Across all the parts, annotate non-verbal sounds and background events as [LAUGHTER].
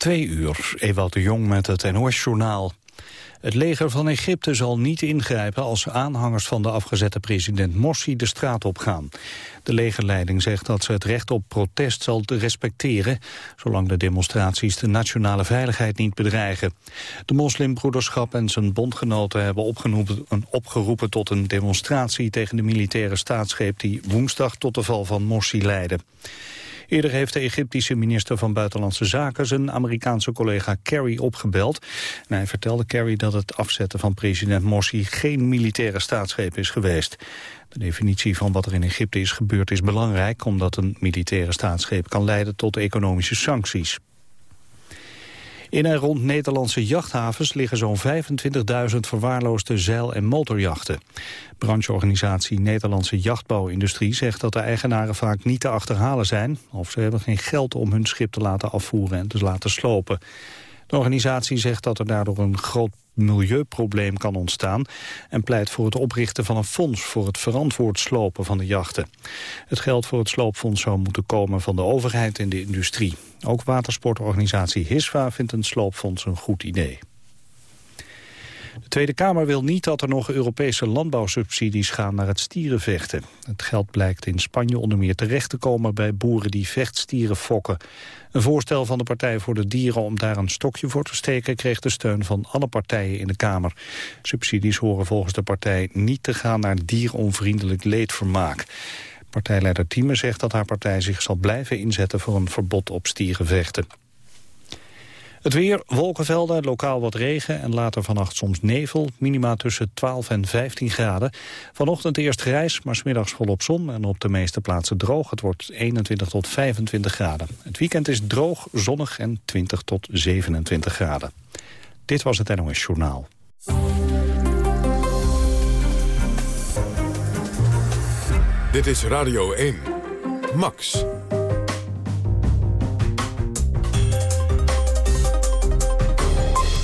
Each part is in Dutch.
Twee uur, Ewout de Jong met het NOS-journaal. Het leger van Egypte zal niet ingrijpen als aanhangers van de afgezette president Morsi de straat opgaan. De legerleiding zegt dat ze het recht op protest zal respecteren, zolang de demonstraties de nationale veiligheid niet bedreigen. De moslimbroederschap en zijn bondgenoten hebben opgeroepen, opgeroepen tot een demonstratie tegen de militaire staatsgreep die woensdag tot de val van Morsi leidde. Eerder heeft de Egyptische minister van Buitenlandse Zaken zijn Amerikaanse collega Kerry opgebeld. En hij vertelde Kerry dat het afzetten van president Morsi geen militaire staatsgreep is geweest. De definitie van wat er in Egypte is gebeurd is belangrijk... omdat een militaire staatsgreep kan leiden tot economische sancties. In en rond Nederlandse jachthavens liggen zo'n 25.000 verwaarloosde zeil- en motorjachten. Brancheorganisatie Nederlandse Jachtbouwindustrie zegt dat de eigenaren vaak niet te achterhalen zijn... of ze hebben geen geld om hun schip te laten afvoeren en te laten slopen. De organisatie zegt dat er daardoor een groot milieuprobleem kan ontstaan... en pleit voor het oprichten van een fonds voor het verantwoord slopen van de jachten. Het geld voor het sloopfonds zou moeten komen van de overheid en de industrie. Ook watersportorganisatie HISVA vindt een sloopfonds een goed idee. De Tweede Kamer wil niet dat er nog Europese landbouwsubsidies gaan naar het stierenvechten. Het geld blijkt in Spanje onder meer terecht te komen bij boeren die vechtstieren fokken. Een voorstel van de Partij voor de Dieren om daar een stokje voor te steken... kreeg de steun van alle partijen in de Kamer. Subsidies horen volgens de partij niet te gaan naar dieronvriendelijk leedvermaak. Partijleider Thieme zegt dat haar partij zich zal blijven inzetten... voor een verbod op stierenvechten. Het weer, wolkenvelden, lokaal wat regen en later vannacht soms nevel. Minima tussen 12 en 15 graden. Vanochtend eerst grijs, maar smiddags volop zon en op de meeste plaatsen droog. Het wordt 21 tot 25 graden. Het weekend is droog, zonnig en 20 tot 27 graden. Dit was het NOS Journaal. Dit is Radio 1. Max.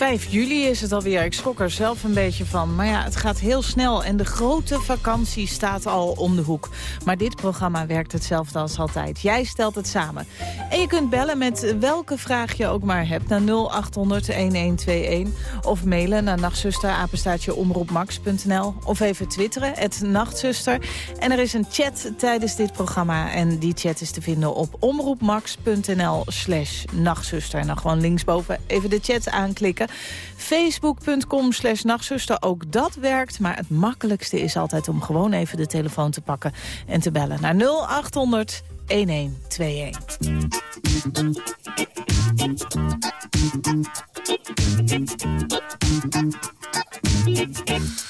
5 juli is het alweer. Ik schrok er zelf een beetje van. Maar ja, het gaat heel snel en de grote vakantie staat al om de hoek. Maar dit programma werkt hetzelfde als altijd. Jij stelt het samen. En je kunt bellen met welke vraag je ook maar hebt naar 0800-1121. Of mailen naar nachtzuster, omroepmax.nl. Of even twitteren, het nachtzuster. En er is een chat tijdens dit programma. En die chat is te vinden op omroepmax.nl slash nachtzuster. En dan gewoon linksboven even de chat aanklikken. Facebook.com slash nachtzuster, ook dat werkt. Maar het makkelijkste is altijd om gewoon even de telefoon te pakken... en te bellen naar 0800 1121.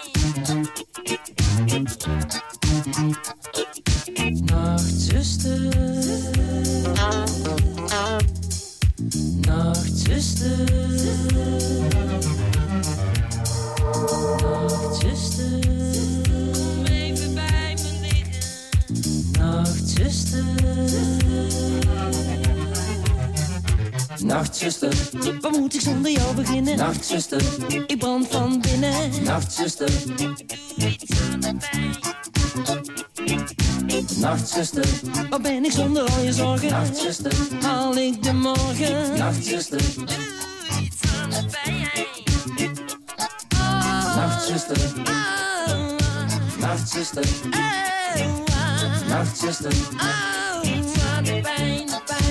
Nachtzuster, waar moet ik zonder jou beginnen? Nachtzuster, ik brand van binnen. Nachtzuster, aan de pijn. Nachtzuster, waar ben ik zonder al je zorgen? Nachtzuster, haal ik de morgen? Nachtzuster, doe iets aan de pijn. Nachtzuster, Nachtzuster, Nachtzuster, iets aan de pijn, de pijn, de pijn,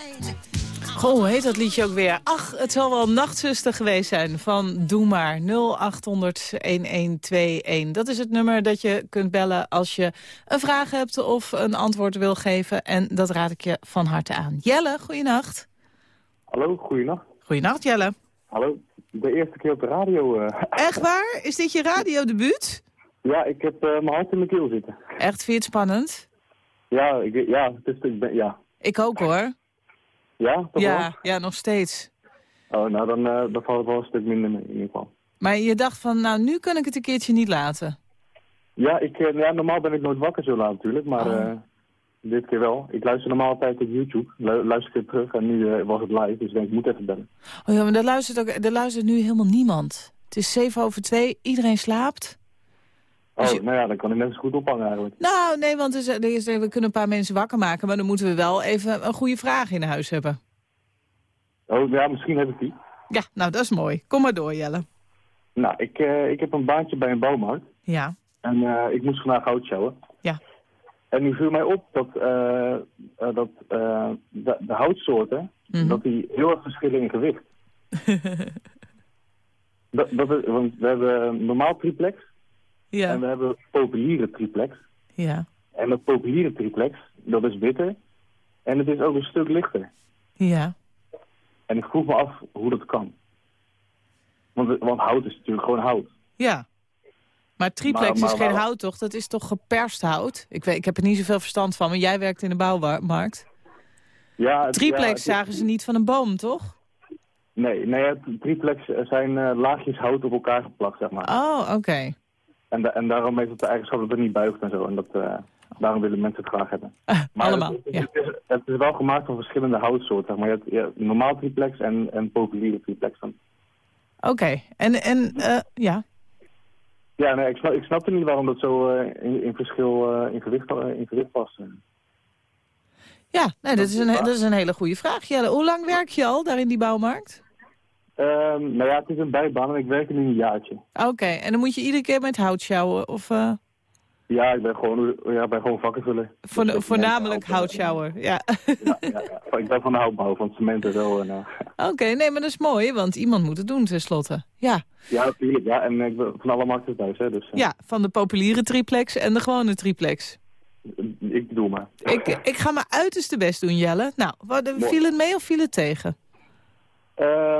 Goh, hoe heet dat liedje ook weer? Ach, het zal wel Nachtzuster geweest zijn van Doe Maar. 0800-1121. Dat is het nummer dat je kunt bellen als je een vraag hebt of een antwoord wil geven. En dat raad ik je van harte aan. Jelle, goeienacht. Hallo, goeienacht. Goeienacht, Jelle. Hallo, de eerste keer op de radio. eh. Echt waar? Is dit je radiodebuut? ja, ik heb eh, mijn hart in mijn keel zitten. Echt, vind je het spannend? Ja, ik, ja, het is, ik ben, ja. Ik ook hoor. Ja, toch Ja, ja, nog steeds. Oh, nou, dan, eh, dan valt het wel een stuk minder mee, in ieder geval. Maar je dacht van, nou, nu kan ik het een keertje niet laten. Ja, ik, eh, ja, normaal ben ik nooit wakker zo laat natuurlijk, maar Oh. eh, dit keer wel. Ik luister normaal altijd op YouTube, Lu- luister ik terug en nu was het live, dus ik denk ik moet even bellen. Oh ja, maar daar luistert, ook, daar luistert nu helemaal niemand. Het is zeven over twee, iedereen slaapt. Oh, Dus je- nou ja, dan kan ik zo goed ophangen eigenlijk. Nou, nee, want er is, er is- we kunnen een paar mensen wakker maken... maar dan moeten we wel even een goede vraag in huis hebben. Oh, ja, misschien heb ik die. Ja, nou, dat is mooi. Kom maar door, Jelle. Nou, ik, eh, ik heb een baantje bij een bouwmarkt Ja, en eh, ik moest vandaag hout sjouwen. ja. En nu viel mij op dat, eh, dat de, de houtsoorten, Mhm. dat die heel erg verschillen in gewicht. [LAUGHS] dat, dat is, want we hebben normaal triplex en Ja, we hebben populiere triplex. ja, En dat populiere triplex, dat is witter en het is ook een stuk lichter. ja. En ik vroeg me af hoe dat kan. Want, want hout is natuurlijk gewoon hout. Ja. Maar triplex Maar- maar is geen hout, toch? Dat is toch geperst hout? Ik, weet, ik heb er niet zoveel verstand van, maar jij werkt in de bouwmarkt. Ja, het- Triplex ja, het is- zagen ze niet van een boom, toch? Nee, nee triplex zijn eh, laagjes hout op elkaar geplakt, zeg maar. Oh, oké. En, en daarom heeft het de eigenschap dat het niet buigt en zo. En dat, eh, daarom willen mensen het graag hebben. Maar Allemaal, het, ja. het, is, het is wel gemaakt van verschillende houtsoorten. Zeg maar je hebt, je hebt normaal triplex en, en populiere triplex. Oké, en, en eh, ja. Ja, nee, ik, snap, ik snapte niet waarom dat zo eh, in, in verschil eh, in, gewicht, eh, in gewicht past. Ja, nee, dat, is een, dat is een hele goede vraag. Jelle, hoe lang werk je al daar in die bouwmarkt? Ehm, nou ja, het is een bijbaan en ik werk er nu een jaartje. Oké, en dan moet je iedere keer met hout sjouwen? Of eh, Ja, ik ben gewoon, ja, ben gewoon vakken vullen. voorn- Dus ik voornamelijk ben- hout sjouwen? Ja. Ja, ja, ja. Ik ben van de houtbouw, van cement en zo. En, eh, Oké, nee, maar dat is mooi, want iemand moet het doen tenslotte. Ja, ja, natuurlijk. Ja, en ik ben van alle markten thuis, hè, dus eh, ja van de populiere triplex en de gewone triplex. ik bedoel maar. Ik, ik ga mijn uiterste best doen, Jelle. Nou, wat, viel het mee of viel het tegen?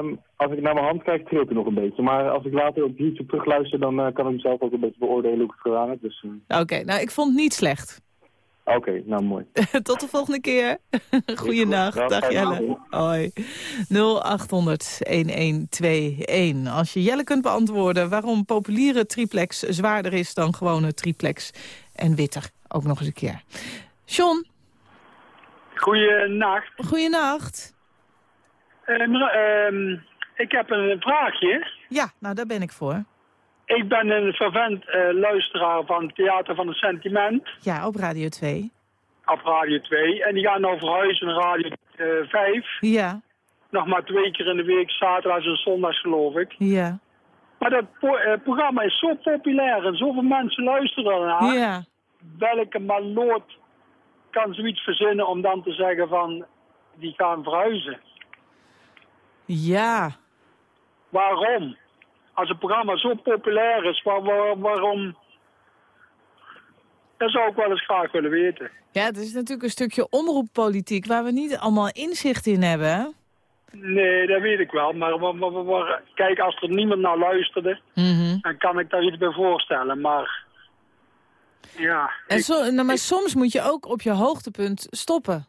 Ehm, als ik naar mijn hand kijk, trilt hij nog een beetje. Maar als ik later op YouTube terugluister, dan eh, kan ik mezelf ook een beetje beoordelen hoe ik het gedaan heb. Dus, eh, Oké, nou, ik vond het niet slecht. Oké, nou mooi. [LAUGHS] Tot de volgende keer. [LAUGHS] Goeienacht. Ja, Dag fijne Jelle. Hoi. 0800-1121. Als je Jelle kunt beantwoorden waarom populiere triplex zwaarder is dan gewone triplex. En witter, ook nog eens een keer. John, Goeienacht. goeienacht. Eh, mevrouw, ehm, ik heb een vraagje. Ja, nou daar ben ik voor. Ik ben een fervent eh, luisteraar van Theater van het Sentiment. Ja, op Radio 2. op Radio 2. En die gaan nou verhuizen naar Radio uh, 5. Ja. Nog maar twee keer in de week, zaterdags en zondags geloof ik. Ja. Maar dat uh, programma is zo populair en zoveel mensen luisteren ernaar. Ja. Welke maloot kan zoiets verzinnen om dan te zeggen van, die gaan verhuizen? Ja. Waarom? Als het programma zo populair is, waar, waar, waarom... Dat zou ik wel eens graag willen weten. Ja, het is natuurlijk een stukje omroeppolitiek waar we niet allemaal inzicht in hebben? Nee, dat weet ik wel. Maar, maar, maar, maar kijk, als er niemand naar luisterde, Mhm. dan kan ik daar iets bij voorstellen. Maar ja, En ik- nou, maar soms moet je ook op je hoogtepunt stoppen.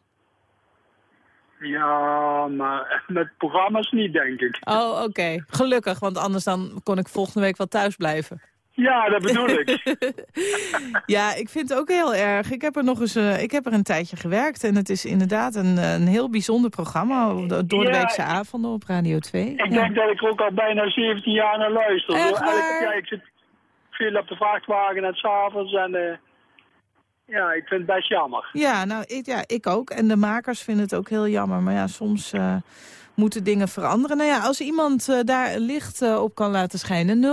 Ja, maar [LAUGHS] met programma's niet, denk ik. Oh, oké. Gelukkig, want anders dan kon ik volgende week wel thuis blijven. Ja, dat bedoel ik. [LAUGHS] Ja, ik vind het ook heel erg. Ik heb er nog eens eh, ik heb er een tijdje gewerkt. En het is inderdaad een, eh, een heel bijzonder programma. Door de Ja. weekse avonden op Radio 2. Ik Ja. denk dat ik er ook al bijna 17 jaar naar luister. Echt waar? ja, ik zit veel op de vrachtwagen en s'avonds. En eh, ja, ik vind het best jammer. Ja, nou, ik, ja, ik ook. En de makers vinden het ook heel jammer. Maar ja, soms eh, moeten dingen veranderen. Nou ja, als iemand eh, daar licht eh, op kan laten schijnen.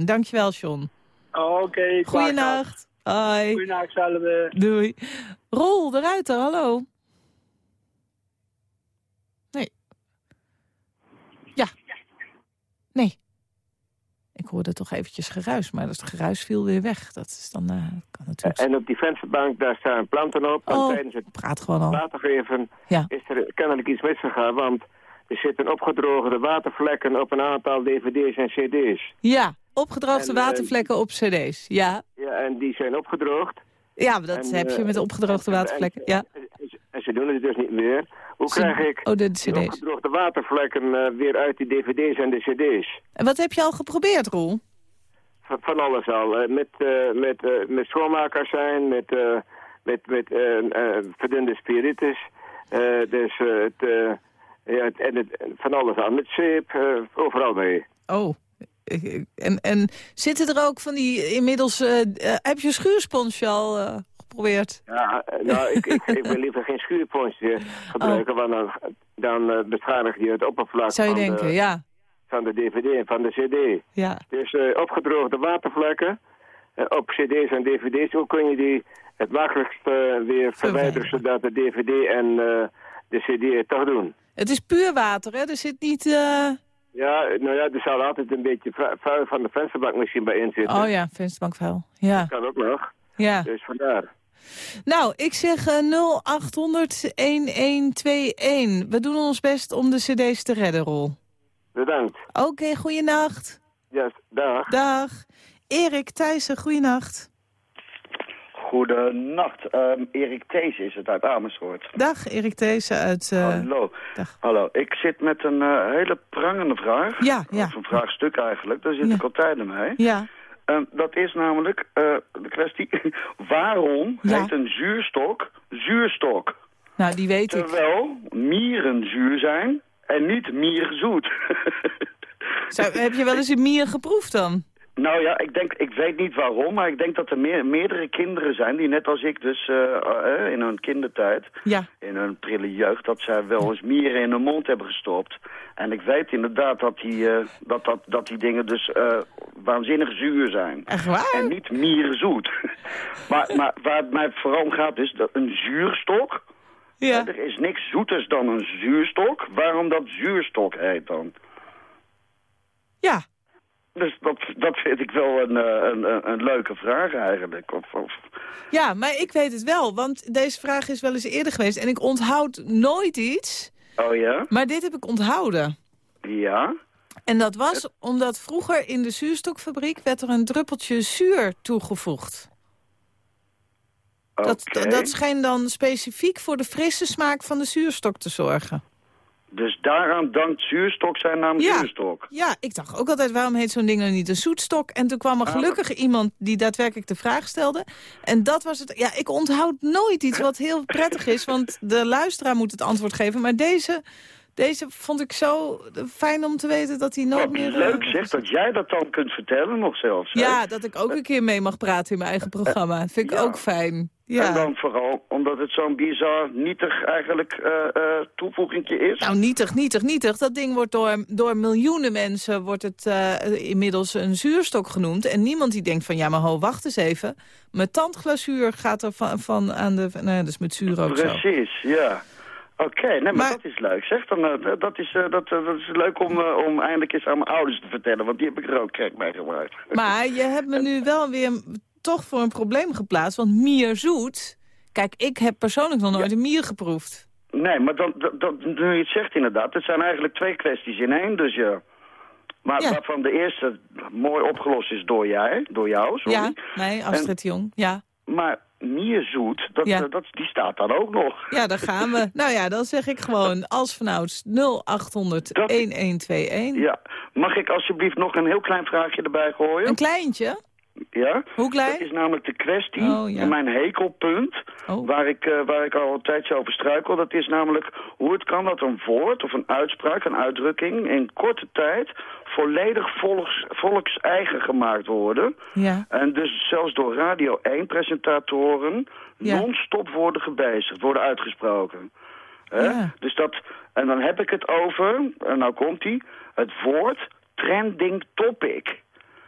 0800-1121. Dankjewel, John. Oké, okay, Goeienacht. Hoi. Goeienacht, zelf. Doei. Rol, de Ruiter, hallo. Nee. Ja. Nee. Ik hoorde toch eventjes geruis, maar dat geruis viel weer weg. Dat is dan, eh, kan natuurlijk... En op die vensterbank, daar staan planten op. En Oh, tijdens het praat gewoon al. watergeven Ja. is er kennelijk iets misgegaan. Want er zitten opgedroogde watervlekken op een aantal dvd's en cd's. Ja, opgedroogde En, eh, watervlekken op cd's. Ja, Ja, en die zijn opgedroogd. ja dat En, heb je eh, met opgedroogde en- watervlekken. Ja. En, ze doen het dus niet meer. Hoe Ze- krijg ik Oh, de cd's. watervlekken eh, weer uit die dvd's en de cd's? En wat heb je al geprobeerd, Roel? Van, van alles al. met, eh, met, eh, met schoonmakers zijn, met, met, met verdunde spiritus. Dus het, ja, en het, van alles al. Met zeep, overal mee. Oh, en, en zitten er ook van die inmiddels... heb je schuursponsje al geprobeerd? Ja, eh, nou, ik, ik, ik wil liever geen schuurponsje [LAUGHS] gebruiken, want dan, dan eh, beschadig je het oppervlak Zou je van, denken, de, ja. van de dvd en van de cd. ja. Dus eh, opgedroogde watervlekken eh, op cd's en dvd's, hoe kun je die het makkelijkst weer verwijderen, zodat de dvd en de cd het toch doen? Het is puur water, hè? Er zit niet... Ja, nou ja, er zal altijd een beetje vu- vuil van de vensterbank misschien bij in zitten. Oh ja, vensterbankvuil. Ja, Kan ook nog, ja. dus vandaar. Nou, ik zeg eh 0800-1121. We doen ons best om de cd's te redden, Rol. Bedankt. Oké, goeienacht. Ja, dag. Dag. Erik Thijssen, goeienacht. Goedenacht. Ehm Erik Thees is het uit Amersfoort. Dag, Erik Thijssen uit... eh, Hallo. dag. Hallo. Ik zit met een eh, hele prangende vraag. Ja, ja. Of een vraagstuk eigenlijk. Daar zit Ja. ik al tijden mee. Ja, Ehm, dat is namelijk eh, de kwestie... [LAUGHS] waarom Ja. heet een zuurstok zuurstok? nou, die weet ik. Terwijl mieren zuur zijn en niet mierzoet. [LAUGHS] Zou, heb je wel eens een mier geproefd dan? Nou ja, ik denk, ik weet niet waarom, maar ik denk dat er meer, meerdere kinderen zijn die net als ik dus eh, eh, in hun kindertijd, Ja. in hun prille jeugd, dat zij wel eens mieren in hun mond hebben gestopt. En ik weet inderdaad dat die, eh, dat, dat, dat die dingen dus waanzinnig zuur zijn. Echt waar? En niet mierzoet. [LAUGHS] maar, maar waar het mij vooral om gaat is dat een zuurstok. Ja. Er is niks zoeters dan een zuurstok. Waarom dat zuurstok heet dan? Ja. Dus dat, dat vind ik wel een, eh, een, een, een leuke vraag eigenlijk. Of, of, ja, maar ik weet het wel, want deze vraag is wel eens eerder geweest. En ik onthoud nooit iets, oh ja? maar dit heb ik onthouden. Ja? En dat was omdat vroeger in de zuurstokfabriek werd er een druppeltje zuur toegevoegd. Dat, dat schijnt dan specifiek voor de frisse smaak van de zuurstok te zorgen. Dus daaraan dankt zuurstok zijn naam Ja. zuurstok. Ja, ik dacht ook altijd, waarom heet zo'n ding nou niet een zoetstok? En toen kwam er Ah. gelukkig iemand die daadwerkelijk de vraag stelde. En dat was het. Ja, ik onthoud nooit iets wat heel prettig is, want de luisteraar moet het antwoord geven. Maar deze Deze vond ik zo fijn om te weten dat hij nooit Wat meer... eh, leuk zeg, dat jij dat dan kunt vertellen nog zelfs. hè? Ja, dat ik ook een keer mee mag praten in mijn eigen programma. Dat vind ik Ja. ook fijn. Ja. En dan vooral omdat het zo'n bizar, nietig eigenlijk eh eh toevoegingje is. Nou, nietig, nietig, nietig. Dat ding wordt door, door miljoenen mensen wordt het eh, inmiddels een zuurstok genoemd. En niemand die denkt van, ja, maar ho, wacht eens even. Mijn tandglazuur gaat er van, van aan de... Nee, dat is met zuur ook zo. Precies, ja. Oké, nee, maar, Maar- dat is leuk. Zeg, dan, eh, dat, is, eh, dat, eh, dat is leuk om, om eindelijk eens aan mijn ouders te vertellen, want die heb ik er ook gek mee gemaakt. [LAUGHS] Maar je hebt me nu wel weer toch voor een probleem geplaatst. Want mier zoet... Kijk, ik heb persoonlijk nog nooit een mier geproefd. Nee, maar dan, dat, nu je het zegt inderdaad, het zijn eigenlijk twee kwesties in één, dus ja. Maar Ja. waarvan de eerste mooi opgelost is door jij, door jou, sorry. Ja, nee, Astrid Jong. Ja. Maar Mierzoet, dat, Ja. eh, dat, die staat dan ook nog. ja, daar gaan we. [LAUGHS] nou ja, dan zeg ik gewoon als vanouds 0800 Dat- 1121. Ja. Mag ik alsjeblieft nog een heel klein vraagje erbij gooien? Een kleintje? Ja? Hoe klein? Dat is namelijk de kwestie, Oh, ja. mijn hekelpunt, Oh. waar, ik, eh, waar ik al een tijdje over struikel. Dat is namelijk hoe het kan dat een woord of een uitspraak, een uitdrukking... in korte tijd volledig volks, volkseigen gemaakt worden. Ja. En dus zelfs door Radio 1-presentatoren Ja. non-stop worden gebezigd, worden uitgesproken. Hè? Ja. Dus dat, en dan heb ik het over, en nou komt hij, het woord trending topic.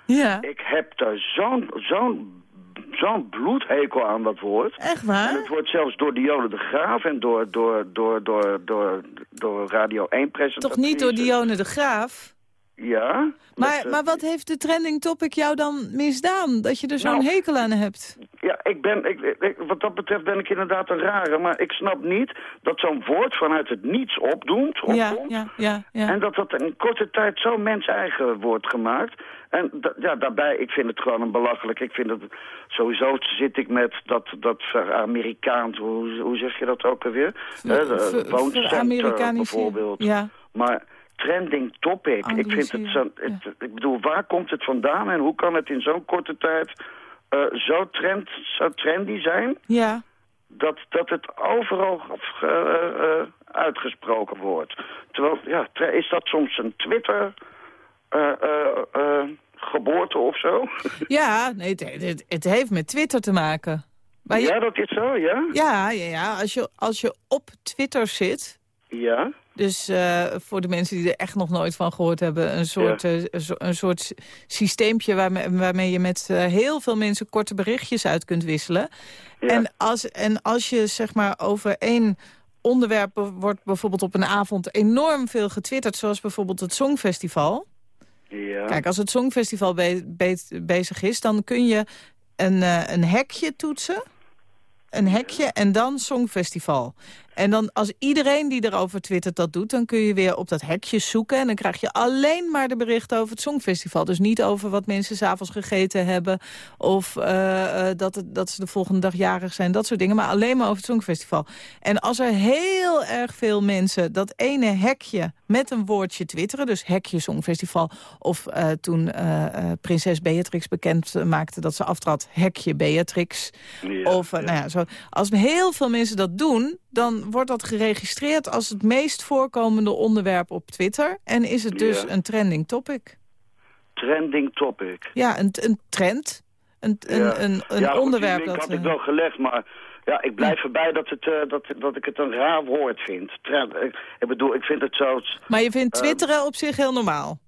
Ja. Ik heb daar zo'n zo'n zo'n bloedhekel aan dat woord. Echt En waar? het wordt zelfs door Dionne de Graaf en door, door, door, door, door, door Radio 1 presentaties. Toch niet door Dione de Graaf? Ja. Maar, eh, maar wat heeft de trending topic jou dan misdaan? Dat je er zo'n Nou, hekel aan hebt? Ja, ik ben, ik, ik- wat dat betreft ben ik inderdaad een rare. Maar ik snap niet dat zo'n woord vanuit het niets opdoet, Ja, opkomt. ja, ja, ja. En dat dat in korte tijd zo mens-eigen wordt gemaakt. En ja, daarbij, ik vind het gewoon een belachelijk. Ik vind het, sowieso zit ik met dat, dat Amerikaans, hoe, hoe zeg je dat ook alweer? De ver- veramerikaniseren. bijvoorbeeld. Ja. Maar trending topic, ik vind het zo, het, ik bedoel, waar komt het vandaan en hoe kan het in zo'n korte tijd eh, zo, trend, zo trendy zijn Ja. dat, dat het overal eh, eh, uitgesproken wordt. Terwijl, ja, is dat soms een Twitter geboorte of zo? [LAUGHS] Ja, nee, het, het, het heeft met Twitter te maken. Maar je- Ja, dat is zo, ja? ja, ja, ja. Als, je, als je op Twitter zit... Ja, Dus eh, voor de mensen die er echt nog nooit van gehoord hebben... een soort, eh, een soort systeempje waarmee, waarmee je met eh, heel veel mensen... korte berichtjes uit kunt wisselen. ja. En, als, en als je zeg maar over één onderwerp... wordt bijvoorbeeld op een avond enorm veel getwitterd... zoals bijvoorbeeld het Songfestival... ja. Kijk, als het Songfestival be- be- bezig is, dan kun je een, een hekje toetsen. Een hekje en dan Songfestival. En dan als iedereen die erover twittert dat doet... dan kun je weer op dat hekje zoeken... en dan krijg je alleen maar de berichten over het Songfestival. Dus niet over wat mensen s'avonds gegeten hebben... of eh, eh, dat, het, dat ze de volgende dag jarig zijn, dat soort dingen. Maar alleen maar over het Songfestival. En als er heel erg veel mensen dat ene hekje met een woordje twitteren... dus hekje Songfestival... of eh, toen prinses Beatrix bekend maakte dat ze aftrad... hekje Beatrix. Ja, of, Nou ja, zo. Als heel veel mensen dat doen... dan wordt dat geregistreerd als het meest voorkomende onderwerp op Twitter. En is het dus Ja. een trending topic. Trending topic. Ja, een, een trend. Een, een, Ja. een, een ja, goed, onderwerp dat... had ik eh, wel gelegd, maar ja, ik blijf erbij dat, het, eh, dat, dat ik het een raar woord vind. Trend, ik, ik bedoel, ik vind het zo... Maar je vindt eh, twitteren op zich heel normaal.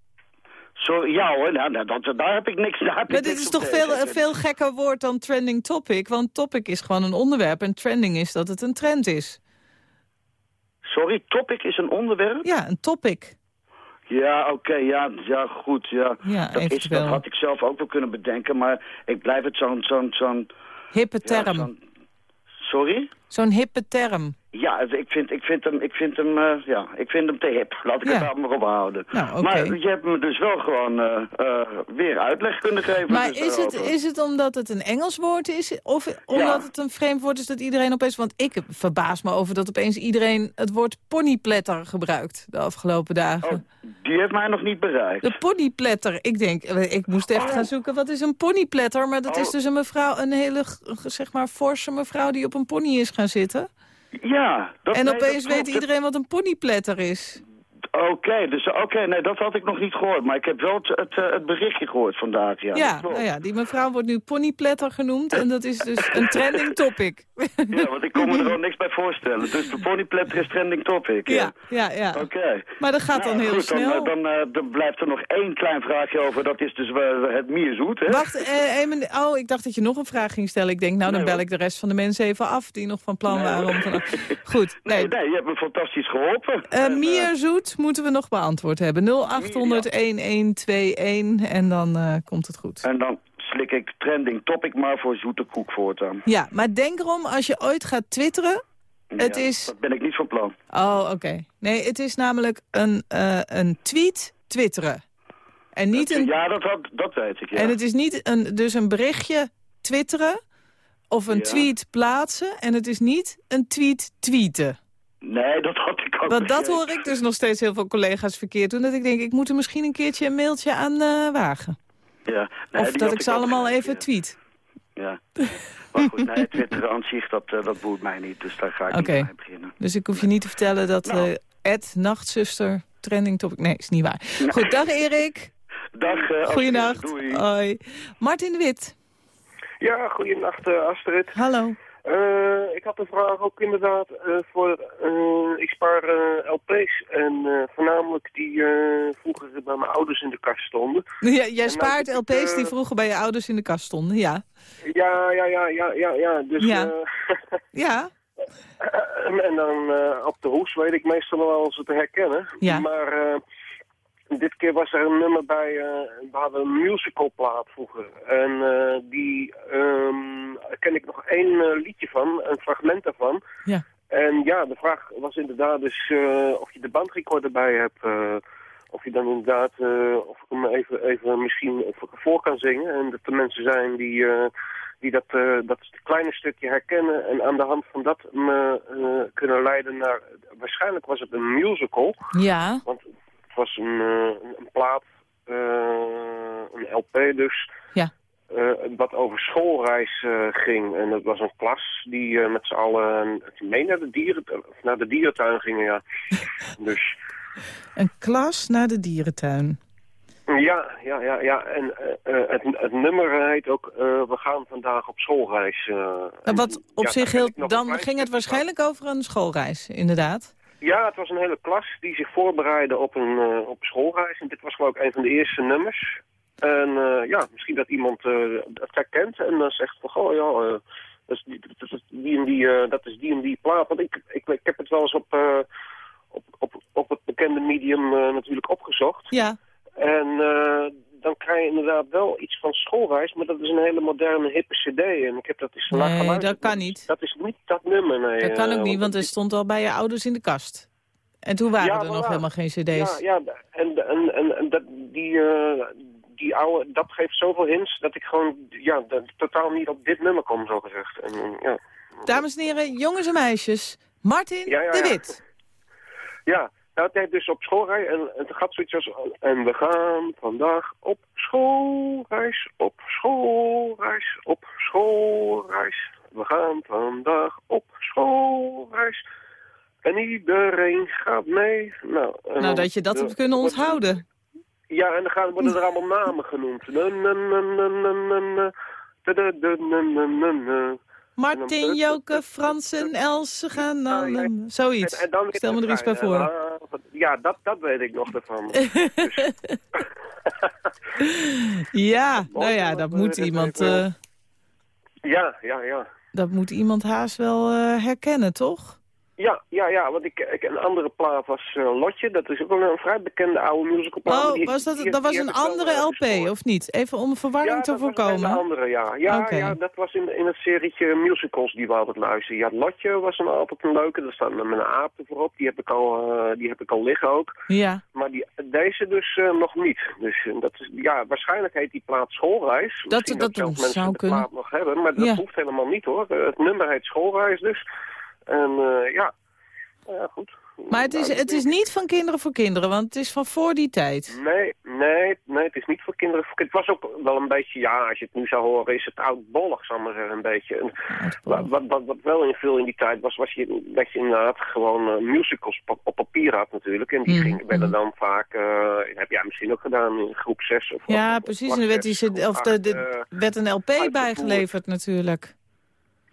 Ja hoor, nou, nou, dat, daar heb ik niks, daar heb Maar ik dit is toch veel, een veel gekker woord dan trending topic? Want topic is gewoon een onderwerp en trending is dat het een trend is. Sorry, topic is een onderwerp? Ja, een topic. Ja, oké, ja, ja, goed, ja. Ja, dat, is, dat had ik zelf ook wel kunnen bedenken, maar ik blijf het zo'n... zo'n zo'n Hippe term. Sorry? Zo'n hippe term. Ja, ik vind, ik vind hem, ik vind hem, eh, ja, ik vind hem te hip. Laat ik Ja. het daar maar op houden. Nou. Maar je hebt me dus wel gewoon eh, eh, weer uitleg kunnen geven. Maar dus is het, is het omdat het een Engels woord is? Of omdat Ja. het een vreemd woord is dat iedereen opeens... Want ik verbaas me over dat opeens iedereen het woord ponypletter gebruikt de afgelopen dagen. Oh, die heeft mij nog niet bereikt. De ponypletter. Ik denk, ik moest even Oh. gaan zoeken, wat is een ponypletter? Maar dat is Oh. dus een mevrouw, een hele, zeg maar, forse mevrouw die op een pony is gaan zitten. Ja. Dat, en opeens dat weet iedereen wat een ponypletter is. Oké, dus oké, nee, dat had ik nog niet gehoord. Maar ik heb wel het, het, eh, het berichtje gehoord vandaag, ja. Ja, nou ja, die mevrouw wordt nu ponypletter genoemd en dat is dus een trending topic. [LAUGHS] Ja, want ik kon me er wel niks bij voorstellen. Dus de ponypletter is trending topic. Ja, ja, ja. Oké. Maar dat gaat dan Nou, heel goed, snel. Dan, dan, eh, dan blijft er nog één klein vraagje over. Dat is dus eh, het mierzoet, hè? Wacht, eh, even, oh, ik dacht dat je nog een vraag ging stellen. Ik denk, nou, dan Nee, bel ik de rest van de mensen even af die nog van plan Nee, waren. Om van... Goed, Nee, nee. nee, je hebt me fantastisch geholpen. Eh, En, eh, Mierzoet moeten we nog beantwoord hebben. 0800-1121 en dan eh, komt het goed. En dan slik ik trending topic maar voor zoete koek voortaan. Ja, maar denk erom, als je ooit gaat twitteren... Het Ja, is- Dat ben ik niet van plan. Oh, oké. Nee, het is namelijk een, eh, een tweet twitteren. En, niet een, Ja, dat, had, dat weet ik, ja. en het is niet een, dus een berichtje twitteren of een Ja. tweet plaatsen. En het is niet een tweet tweeten. Nee, dat had ik ook Want dat hoor ik dus nog steeds heel veel collega's verkeerd doen. Dat ik denk, ik moet er misschien een keertje een mailtje aan eh, wagen. Ja. Nee, of dat ik ze allemaal even tweet. Ja. Maar goed, nee, Twitter aan zich, dat, eh, dat boeit mij niet. Dus daar ga ik Oké. niet bij beginnen. Dus ik hoef je niet te vertellen dat Nou. eh Ed, nachtzuster, trending topic... Nee, is niet waar. Goed, dag Erik. Dag, eh, Astrid. Goeienacht. Doei. Hoi. Martin de Wit. Ja, goeienacht uh, Astrid. Hallo. Uh, ik had een vraag ook inderdaad uh, voor, uh, ik spaar LP's en voornamelijk die vroeger bij mijn ouders in de kast stonden. Ja, jij En spaart nou, LP's die vroeger bij je ouders in de kast stonden, ja. Ja, ja, ja, ja, ja, ja. Dus, Ja. [LAUGHS] ja. en, en dan op de hoes weet ik meestal wel ze te herkennen. Ja. Maar dit keer was er een nummer bij, uh, we hadden een musicalplaat vroeger. En uh, die um, ken ik nog één uh, liedje van, een fragment daarvan. Ja. En ja, de vraag was inderdaad dus of je de bandrecorder bij hebt. of je dan inderdaad, of ik hem even, even misschien voor kan zingen. En dat er mensen zijn die, die dat, dat kleine stukje herkennen. En aan de hand van dat me kunnen leiden naar, waarschijnlijk was het een musical. Ja. Want was een, uh, een plaat, uh, een LP dus, ja. uh, wat over schoolreis ging. En dat was een klas die met z'n allen mee naar de, dieren, naar de dierentuin gingen, ja. [LAUGHS] dus... Een klas naar de dierentuin. Ja, ja, ja, ja. En het, het, nummer heet ook We gaan vandaag op schoolreis. wat op ja, zich heel... Dan ging het waarschijnlijk over een schoolreis, inderdaad. Ja, het was een hele klas die zich voorbereidde op een, uh, op een schoolreis. En dit was geloof ik een van de eerste nummers. En uh, ja, misschien dat iemand uh, het herkent en dan zegt van, goh ja, dat, is die, dat, is die en die, dat is die en die plaat. Want ik, ik, ik heb het wel eens op, op, op, op het bekende medium natuurlijk opgezocht. Ja. En dan krijg je inderdaad wel iets van schoolreis, maar dat is een hele moderne, hippe cd. En ik heb dat eens Nee, geluisterd. dat kan niet. Dat is niet dat nummer, nee. Dat kan ook uh, niet, want het stond al bij je ouders in de kast. En toen waren Ja, er nog helemaal geen cd's. Ja, ja en, en, en, en dat, die, uh, die oude, dat geeft zoveel hints dat ik gewoon ja, dat, totaal niet op dit nummer kom, zo gezegd. En, ja. Dames en heren, jongens en meisjes, Martin Ja, de. Wit. Ja, nou, heet dus op schoolreis en, en het gaat zoiets als... En we gaan vandaag op schoolreis, op schoolreis, op schoolreis. We gaan vandaag op schoolreis. En iedereen gaat mee. Nou, en Nou, dat je dat hebt kunnen onthouden. Ja, en dan gaan, worden er allemaal namen genoemd. Martin, Joke, Fransen, Els, ze gaan dan... um, zoiets. En, en Stel me er iets bij voor. Ah, Ja, dat, dat weet ik nog ervan. [LAUGHS] Ja, [LAUGHS] nou ja, dat, moet iemand... eh, ja, ja, ja. dat moet iemand haast wel eh, herkennen, toch? Ja, ja, ja, want ik, ik, een andere plaat was eh, Lotje. Dat is ook wel een vrij bekende oude musicalplaat. Oh, Die- was dat, die- dat was een wel, andere eh, LP, gescoord. of niet? Even om verwarring ja, te dat voorkomen. een andere, ja. Ja, ja, dat was in, in het serietje musicals die we altijd luisteren. Ja, Lotje was een, altijd een leuke. Daar staat met een aap ervoor op. Die heb ik al, eh, die heb ik al liggen ook. Ja, Maar die, deze dus nog niet. Dus dat is, ja, waarschijnlijk heet die plaat Schoolreis. Dat- Misschien dat zelfs mensen zou de kunnen. plaat nog hebben. Maar dat Ja. hoeft helemaal niet hoor. Het nummer heet Schoolreis dus. En eh, ja, Nou ja, goed. Maar het is, het is niet van kinderen voor kinderen, want het is van voor die tijd. Nee, nee, nee, het is niet voor kinderen. Het was ook wel een beetje, ja, als je het nu zou horen, is het oudbollig, zal ik maar zeggen, een beetje. Wat, wat, wat, wel in veel in die tijd was, was je, dat je inderdaad gewoon uh, musicals op, op, papier had natuurlijk. En die mm, gingen, werden dan vaak, uh, heb jij misschien ook gedaan in groep 6 of Ja, of, precies, en er werd, die, of de, de, werd een LP bijgeleverd natuurlijk.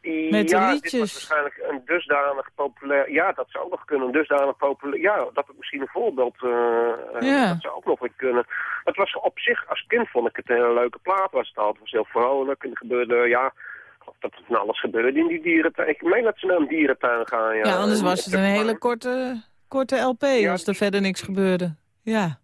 Met ja, liedjes. dit was waarschijnlijk een dusdanig populair... Ja, dat zou ook nog kunnen. Een dusdanig populair... Ja, dat het misschien een voorbeeld... Uh, ja. Dat zou ook nog weer kunnen. Het was op zich, als kind vond ik het een hele leuke plaat. Was het, al. het was heel vrolijk en er gebeurde... Ja, dat er van alles gebeurde in die dierentuin. Ik meen dat ze naar een dierentuin gaan, ja. Ja, anders was het een hele korte, korte LP ja, als er verder niks gebeurde. Ja.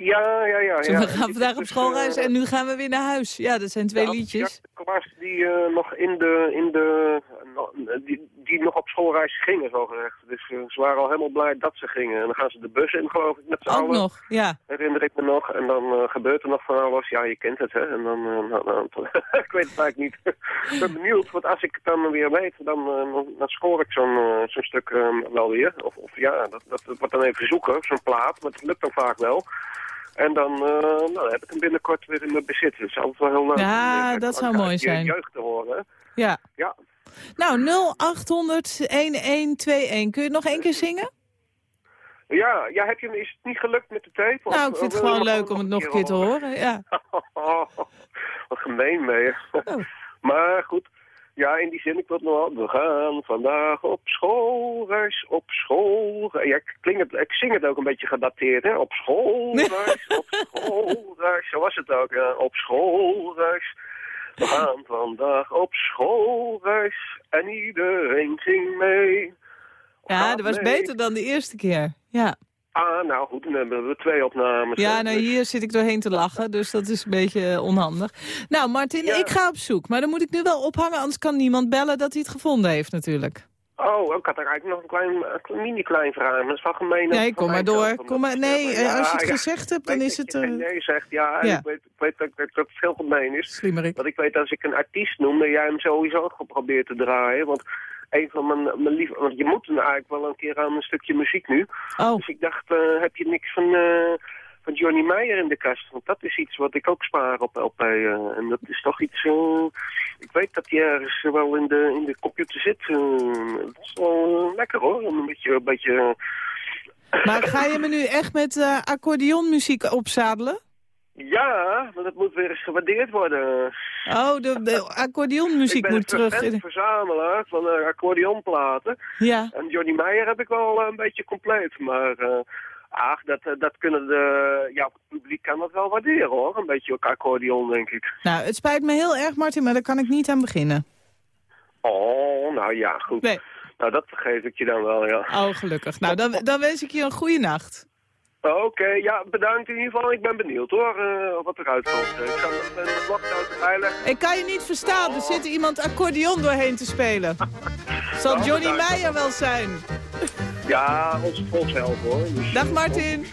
Ja, ja, ja. We gaan vandaag op schoolreis en nu gaan we weer naar huis. Ja, dat zijn twee ja, liedjes. Ja, die uh, nog in de, in de die, die nog op schoolreis gingen, zo gezegd. Dus uh, ze waren al helemaal blij dat ze gingen. En dan gaan ze de bus in, geloof ik, met z'n Ook allen. nog, ja. Herinner ik me nog. En dan uh, gebeurt er nog van alles. Ja, je kent het, hè. En dan, nou, nou, [LAUGHS] ik weet het eigenlijk niet. [LAUGHS] ik ben benieuwd, want als ik het dan weer weet, dan, dan scoor ik zo'n zo'n stuk wel weer. Of, of ja, dat, dat, dat wordt dan even zoeken, zo'n plaat. Maar het lukt dan vaak wel. En dan, uh, nou, heb ik hem binnenkort weer in mijn bezit. Dat altijd wel heel leuk. Ja, dat zou mooi zijn. jeugd te horen. Ja. Ja. Nou, 0800-1121. Kun je het nog één keer zingen? Ja, ja heb je, is het niet gelukt met de tape? Nou, ik vind het gewoon leuk om het nog een keer te horen. Ja. [LAUGHS] Wat gemeen mee. Oh. Maar goed, ja, in die zin, ik wil nog wel. We gaan vandaag op schoolreis, op school. Ja, ik, klink het, ik zing het ook een beetje gedateerd, hè. Op schoolreis, op schoolreis. Zo was het ook, ja. Op schoolreis. We gaan vandaag op schoolreis en iedereen zingt mee. Ja, dat was beter dan de eerste keer. Ja. Ah, nou goed, dan hebben we twee opnames. Ja, nou hier zit ik doorheen te lachen, dus dat is een beetje onhandig. Nou, Martin, ja. ik ga op zoek, maar dan moet ik nu wel ophangen, anders kan niemand bellen dat hij het gevonden heeft natuurlijk. Oh, ik had er eigenlijk nog een klein, een mini-klein vraag, maar dat is wel gemeen. Nee, kom maar door. Kom maar, nee, ja, als je het ja, gezegd hebt, dan is het... Uh... Nee, zegt, ja, ja. Ik, weet, ik weet dat, dat het veel gemeen is. Slimmerik. Want ik weet, als ik een artiest noem, dat jij hem sowieso geprobeerd te draaien, want een van mijn, mijn lief... Want je moet eigenlijk wel een keer aan een stukje muziek nu. Oh. Dus ik dacht, uh, heb je niks van, uh, van Johnny Meijer in de kast? Want dat is iets wat ik ook spaar op LP. Uh, en dat is toch iets... ik weet dat die ergens wel in de, in de computer zit. dat is wel lekker hoor, een beetje... Een beetje maar ga je me nu echt met accordeonmuziek opzadelen? Ja, want het moet weer eens gewaardeerd worden. Oh, de, de accordeonmuziek moet terug. Ik ben een verzamelaar van uh, accordeonplaten. Ja. En Johnny Meijer heb ik wel uh, een beetje compleet. Maar uh, ach, dat, dat kunnen de... Ja, het publiek kan dat wel waarderen hoor. Een beetje accordeon, denk ik. Nou, het spijt me heel erg, Martin, maar daar kan ik niet aan beginnen. Oh, nou ja, goed. Nee. Nou, dat vergeef ik je dan wel, ja. Oh, gelukkig. Nou, dan, dan wens ik je een goede nacht. Oké, okay, ja, bedankt in ieder geval. Ik ben benieuwd hoor, uh, wat eruit komt. Ik ga de wachtauto bijleggen. Ik kan je niet verstaan, er zit iemand accordeon doorheen te spelen. [LAUGHS] Zal Nou, Johnny Meijer wel zijn? Ja, onze volkshelp hoor. Dus, Dag Martin.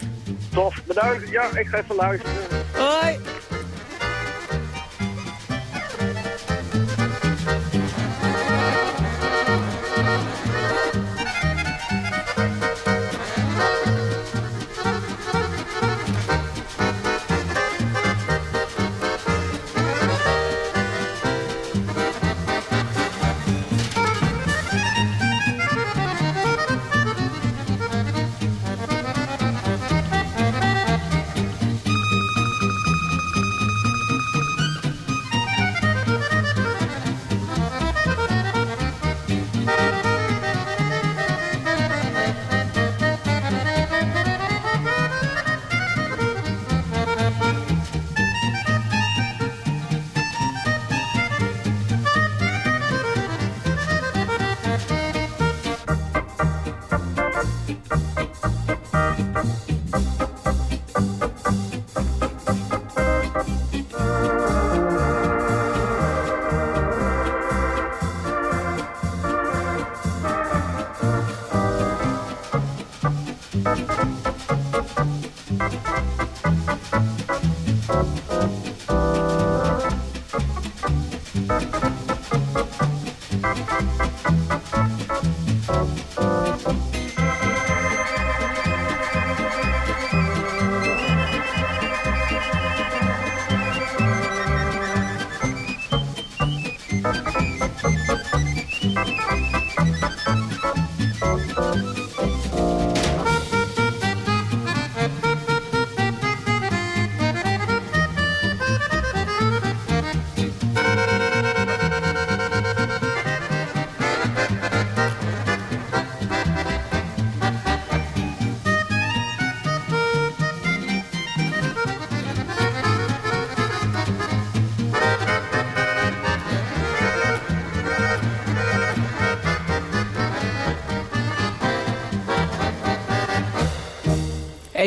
Tof, bedankt. Ja, ik ga even luisteren. Hoi.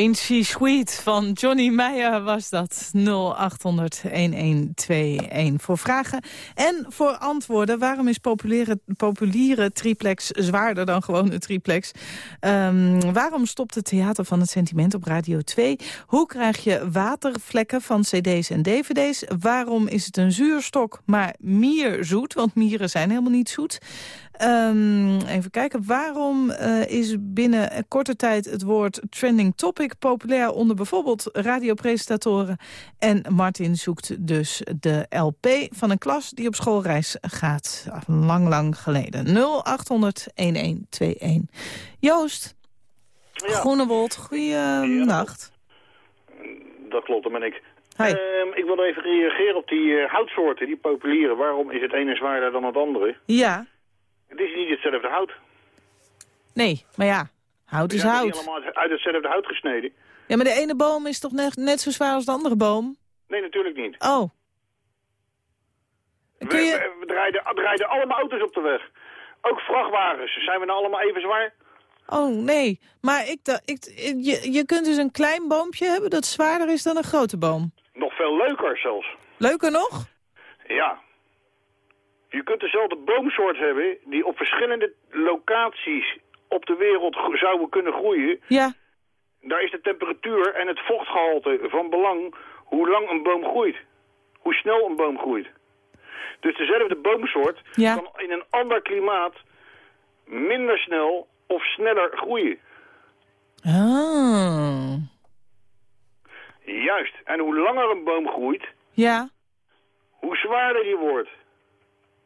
Ain't She Sweet van Johnny Meijer was dat. 0800-1121 voor vragen en voor antwoorden. Waarom is populiere, populiere triplex zwaarder dan gewone triplex? Um, waarom stopt het Theater van het Sentiment op Radio 2? Hoe krijg je watervlekken van cd's en dvd's? Waarom is het een zuurstok, maar mierzoet? Want mieren zijn helemaal niet zoet. Um, even kijken, waarom uh, is binnen korte tijd het woord trending topic populair onder bijvoorbeeld radiopresentatoren? En Martin zoekt dus de LP van een klas die op schoolreis gaat. Lang, lang geleden. 0800-1121. Joost, ja. Groenewold, goeienacht. Dat klopt, dat ben ik. Uh, ik wil even reageren op die uh, houtsoorten, die populiere. Waarom is het ene zwaarder dan het andere? Ja. Het is niet hetzelfde hout. Nee, maar ja, hout is hout. Het is allemaal uit hetzelfde hout gesneden. Ja, maar de ene boom is toch net, net zo zwaar als de andere boom? Nee, natuurlijk niet. Oh. Kun je... we, we, rijden, we rijden allemaal auto's op de weg. Ook vrachtwagens. Zijn we nou allemaal even zwaar? Oh, nee. Maar ik, ik, je, je kunt dus een klein boompje hebben dat zwaarder is dan een grote boom. Nog veel leuker zelfs. Leuker nog? Ja. Je kunt dezelfde boomsoort hebben die op verschillende locaties op de wereld zouden kunnen groeien. Ja. Daar is de temperatuur en het vochtgehalte van belang hoe lang een boom groeit. Hoe snel een boom groeit. Dus dezelfde boomsoort ja. kan in een ander klimaat minder snel of sneller groeien. Oh. Juist. En hoe langer een boom groeit, ja. hoe zwaarder die wordt.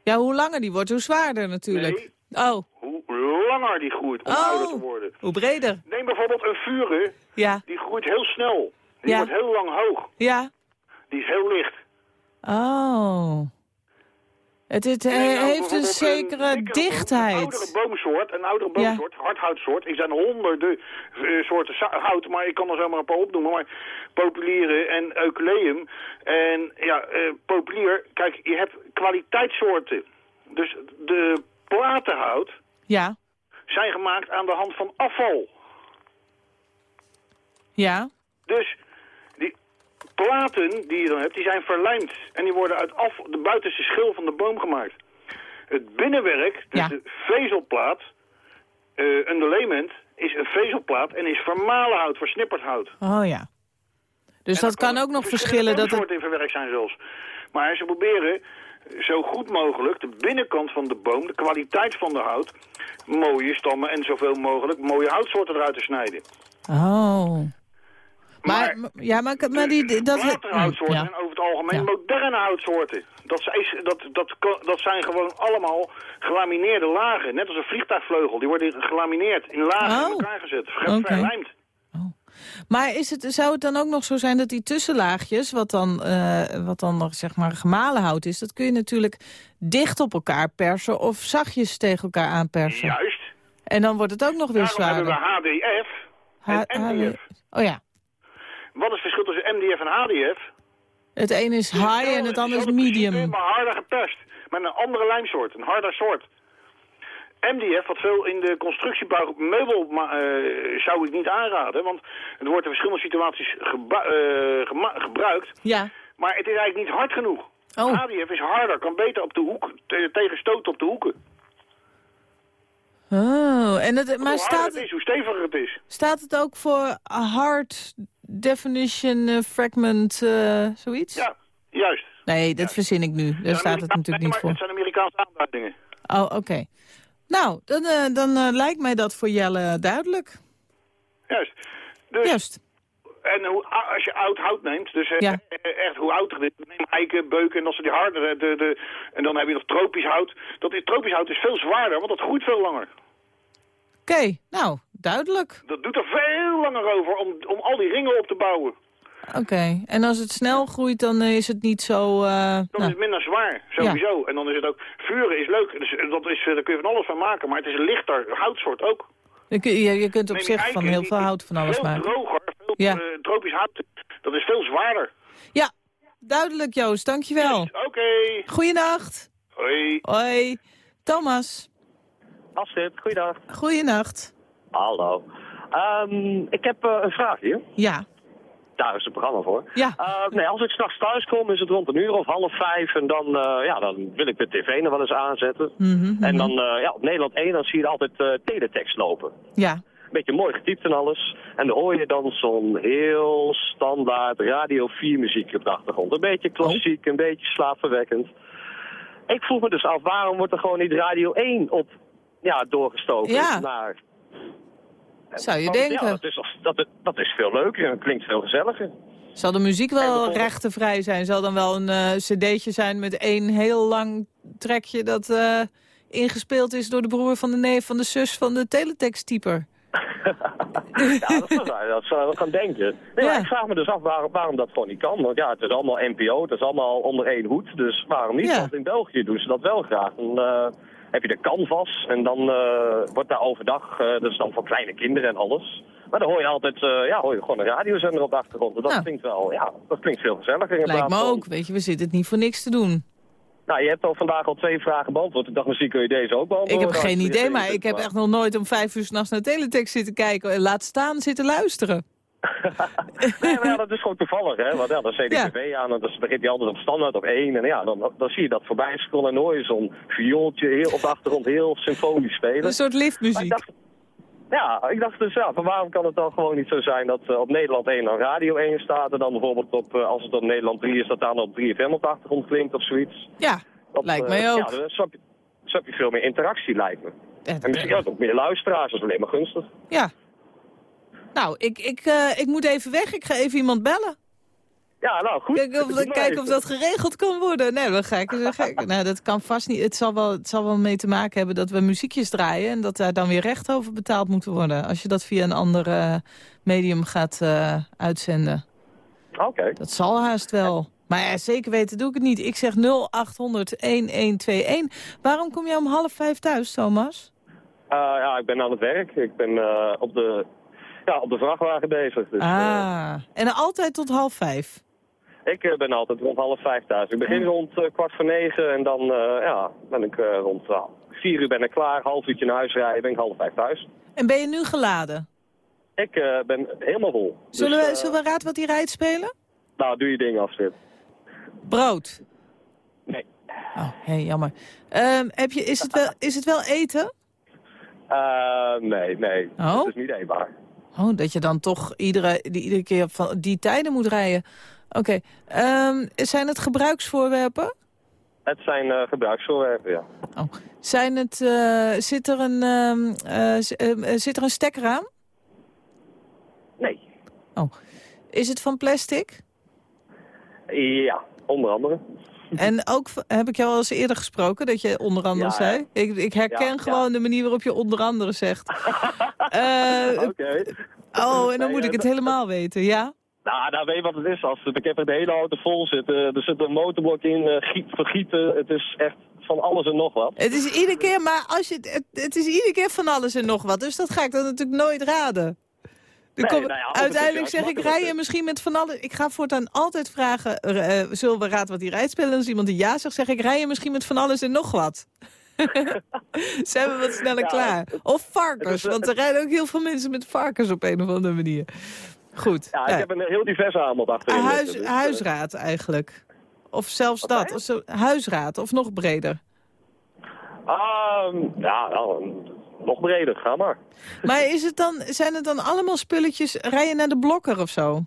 Ja, hoe langer die wordt, hoe zwaarder natuurlijk. Nee, oh. Hoe langer die groeit om oh. ouder te worden. Hoe breder. Neem bijvoorbeeld een vuren. Ja. Die groeit heel snel. Die ja. wordt heel lang hoog. Ja. Die is heel licht. Oh. Het, het nou heeft een zekere een dichtheid. Een oudere boomsoort, een oudere boomsoort, ja. hardhoutsoort. Er zijn honderden uh, soorten hout, maar ik kan er zomaar een paar opnoemen. Maar populieren en eucalyptum. En ja, uh, populier, kijk, je hebt kwaliteitssoorten. Dus de platenhout ja. zijn gemaakt aan de hand van afval. Ja. Dus platen die je dan hebt, die zijn verlijmd. En die worden uit af, de buitenste schil van de boom gemaakt. Het binnenwerk, dus ja. de vezelplaat, uh, een element, is een vezelplaat en is vermalen hout, versnipperd hout. Oh ja. Dus en dat kan ook nog verschillen. dat het... in verwerkt zijn zelfs. Maar ze proberen zo goed mogelijk de binnenkant van de boom, de kwaliteit van de hout, mooie stammen en zoveel mogelijk mooie houtsoorten eruit te snijden. Oh. Maar, maar ja, maar, maar die... Dat, houtsoorten ja. zijn over het algemeen ja. moderne houtsoorten. Dat, is, dat, dat, dat zijn gewoon allemaal gelamineerde lagen. Net als een vliegtuigvleugel. Die worden gelamineerd in lagen oh. in elkaar gezet. Okay. Verlijmd. Oh. Maar is het, zou het dan ook nog zo zijn dat die tussenlaagjes, wat dan, uh, wat dan nog zeg maar gemalen hout is, dat kun je natuurlijk dicht op elkaar persen of zachtjes tegen elkaar aanpersen? Juist. En dan wordt het ook nog weer Daarom zwaarder. hebben we HDF en MDF. Oh ja. Wat is het verschil tussen MDF en HDF? Het een is high en het ander is medium. maar harder geperst. Met een andere lijmsoort, een harder soort. MDF, wat veel in de constructiebouw meubel uh, zou ik niet aanraden, want het wordt in verschillende situaties uh, gebruikt. Ja. Maar het is eigenlijk niet hard genoeg. Oh. HDF is harder, kan beter op de hoek, tegen stoten op de hoeken. Oh, en het, maar hoe staat het is, hoe steviger het is. Staat het ook voor hard definition uh, fragment, uh, zoiets? Ja, juist. Nee, dat ja. verzin ik nu. Daar ja, staat het natuurlijk niet voor. Het zijn Amerikaanse aanduidingen. Oh, oké. Okay. Nou, dan, uh, dan uh, lijkt mij dat voor Jelle duidelijk. Juist. Dus, Juist. En hoe, als je oud hout neemt, dus ja. echt hoe oud het is, neem eiken, beuken en als ze die harder, de, de, en dan heb je nog tropisch hout. Dat is, tropisch hout is veel zwaarder, want dat groeit veel langer. Oké, okay, nou, duidelijk. Dat doet er veel langer over om, om al die ringen op te bouwen. Oké, okay. en als het snel groeit, dan is het niet zo... Uh, dan nou. is het minder zwaar, sowieso. Ja. En dan is het ook... Vuren is leuk, dus dat is, daar kun je van alles van maken, maar het is een lichter houtsoort ook. Je, je, je kunt op zich eiken, van heel veel hout van alles veel maken. droger, veel ja. uh, tropisch hout, dat is veel zwaarder. Ja, duidelijk Joost, dankjewel. Yes, Oké. Okay. Goeienacht. Hoi. Hoi. Thomas. Astrid, goeiedag. Goeienacht. Hallo. Ehm, ik heb eh, een vraag hier. Ja. Daar is het programma voor. Ja. Eh, nee, als ik straks thuis kom is het rond een uur of half vijf. En dan, eh, ja, dan wil ik de tv nog wel eens aanzetten. Mhm, En dan, mhm. eh, ja, op Nederland 1 dan zie je altijd teletext lopen. Ja. Beetje mooi getypt en alles. En dan hoor je dan zo'n heel standaard Radio 4 muziek op de achtergrond. Een beetje klassiek, een beetje slaapverwekkend. Ik vroeg me dus af, waarom wordt er gewoon niet Radio 1 op ja, doorgestoken Ja. naar... Zou je denken. Ja, dat is, dat, dat is veel leuker en klinkt veel gezelliger. Zal de muziek wel rechtenvrij zijn? Zal dan wel een eh, cd'tje zijn met één heel lang trekje... dat eh, ingespeeld is door de broer van de neef van de zus van de teletext-typer? [LAUGHS] Ja, dat, dat zou je wel gaan denken. Nee, maar ik vraag me dus af waarom, waarom dat gewoon niet kan. Want ja, het is allemaal NPO, het is allemaal onder één hoed. Dus waarom niet? Ja. Want in België doen ze dat wel graag. Dan eh, heb je de canvas en dan eh, wordt daar overdag, eh, dat is dan voor kleine kinderen en alles. Maar dan hoor je altijd, eh, ja, hoor je gewoon een radiozender op de achtergrond. En dat Nou. klinkt wel, ja, dat klinkt veel gezelliger. in Lijkt me van- ook. Weet je, we zitten het niet voor niks te doen. Nou, je hebt al vandaag al twee vragen beantwoord. Ik dacht, misschien kun je deze ook Ik beantwoorden. heb geen idee, maar ik heb echt nog nooit om vijf uur s'nachts naar teletext zitten kijken. En laat staan zitten luisteren. Nee, maar ja, dat is gewoon toevallig, hè. Want ja, dan Ja. tv aan en dan begint hij altijd op standaard op één. En ja, dan, dan zie je dat voorbij scrollen en hoor je zo'n viooltje heel op de achtergrond heel symfonisch spelen. Een soort liftmuziek. ja, ik dacht dus ja, van waarom kan het dan gewoon niet zo zijn dat eh, op Nederland 1 dan Radio 1 staat en dan bijvoorbeeld op, eh, als het op Nederland 3 is, dat dan op 3FM op de achtergrond klinkt of zoiets. Ja, Dat, lijkt eh, mij ook. Ja, dan heb je, veel meer interactie, lijkt me. Ja, En misschien ook meer luisteraars, dat is alleen maar gunstig. Ja. Nou, ik, ik, eh, ik moet even weg. Ik ga even iemand bellen. Ja, nou goed. Kijk of, kijken of dat geregeld kan worden. Nee, dan ga ik, dan ga ik- [LAUGHS] nou, dat kan vast niet. Het zal, wel, het zal wel mee te maken hebben dat we muziekjes draaien... en dat daar dan weer recht over betaald moet worden. Als je dat via een ander eh, medium gaat eh, uitzenden. Oké. Dat zal haast wel. Maar ja, zeker weten doe ik het niet. Ik zeg 0800-1121. Waarom kom jij om half vijf thuis, Thomas? Ja, ik ben aan het werk. Ik ben op, de, ja, op de vrachtwagen bezig. Dus, ah, en altijd tot half vijf? Ik eh, ben altijd rond half vijf thuis. Ik begin rond eh, kwart voor negen en dan eh, ja, ben ik eh, rond eh, vier uur ben ik klaar. Half uurtje naar huis rijden, ben ik half vijf thuis. En ben je nu geladen? Ik eh, ben helemaal vol. Zullen, Dus, we, eh, zullen we raad wat hij rijdt spelen? Nou, doe je ding Astrid. Brood. Nee. Oh, hé, jammer. Ehm, heb je, is, het wel, is het wel eten? Eh, nee, nee. Oh? Het is niet eetbaar. Oh, dat je dan toch iedere, die, iedere keer van die tijden moet rijden. Oké. Ehm, zijn het gebruiksvoorwerpen? Het zijn eh, gebruiksvoorwerpen, ja. Oh. Zijn het, eh, zit, er een, eh, zit er een stekker aan? Nee. Oh. Is het van plastic? Ja, onder andere. En ook, heb ik jou al eens eerder gesproken, dat je onder andere Ja, zei? Ik, ik herken Ja, ja. gewoon de manier waarop je onder andere zegt. [LAUGHS] Eh, Oké. oh, en dan moet ik het helemaal weten, ja? Nou, nou weet je wat het is. Als, ik heb er de hele auto vol zitten. Er zit een motorblok in, eh, giet, vergieten. Het is echt van alles en nog wat. Het is iedere keer, maar als je, het, het is iedere keer van alles en nog wat. Dus dat ga ik dan natuurlijk nooit raden. Nee, nou ja, uiteindelijk zeg ik, rij je misschien met van alles... Ik ga voortaan altijd vragen, eh, zullen we raad wat die rijdt spelen? En als iemand die ja zegt, zeg ik, rij je misschien met van alles en nog wat? [LAUGHS] Zijn we wat sneller Ja, klaar. Of varkens, eh, want er rijden ook heel veel mensen met varkens op een of andere manier. Goed. Ja, ik heb een heel divers aanbod achterin. Een huis, zitten, dus, eh, huisraad eigenlijk. Of zelfs dat. Of zo, huisraad, of nog breder. ehm, ja, nou, nog breder. Ga maar. Maar is het dan, zijn het dan allemaal spulletjes, rij je naar de blokker of zo?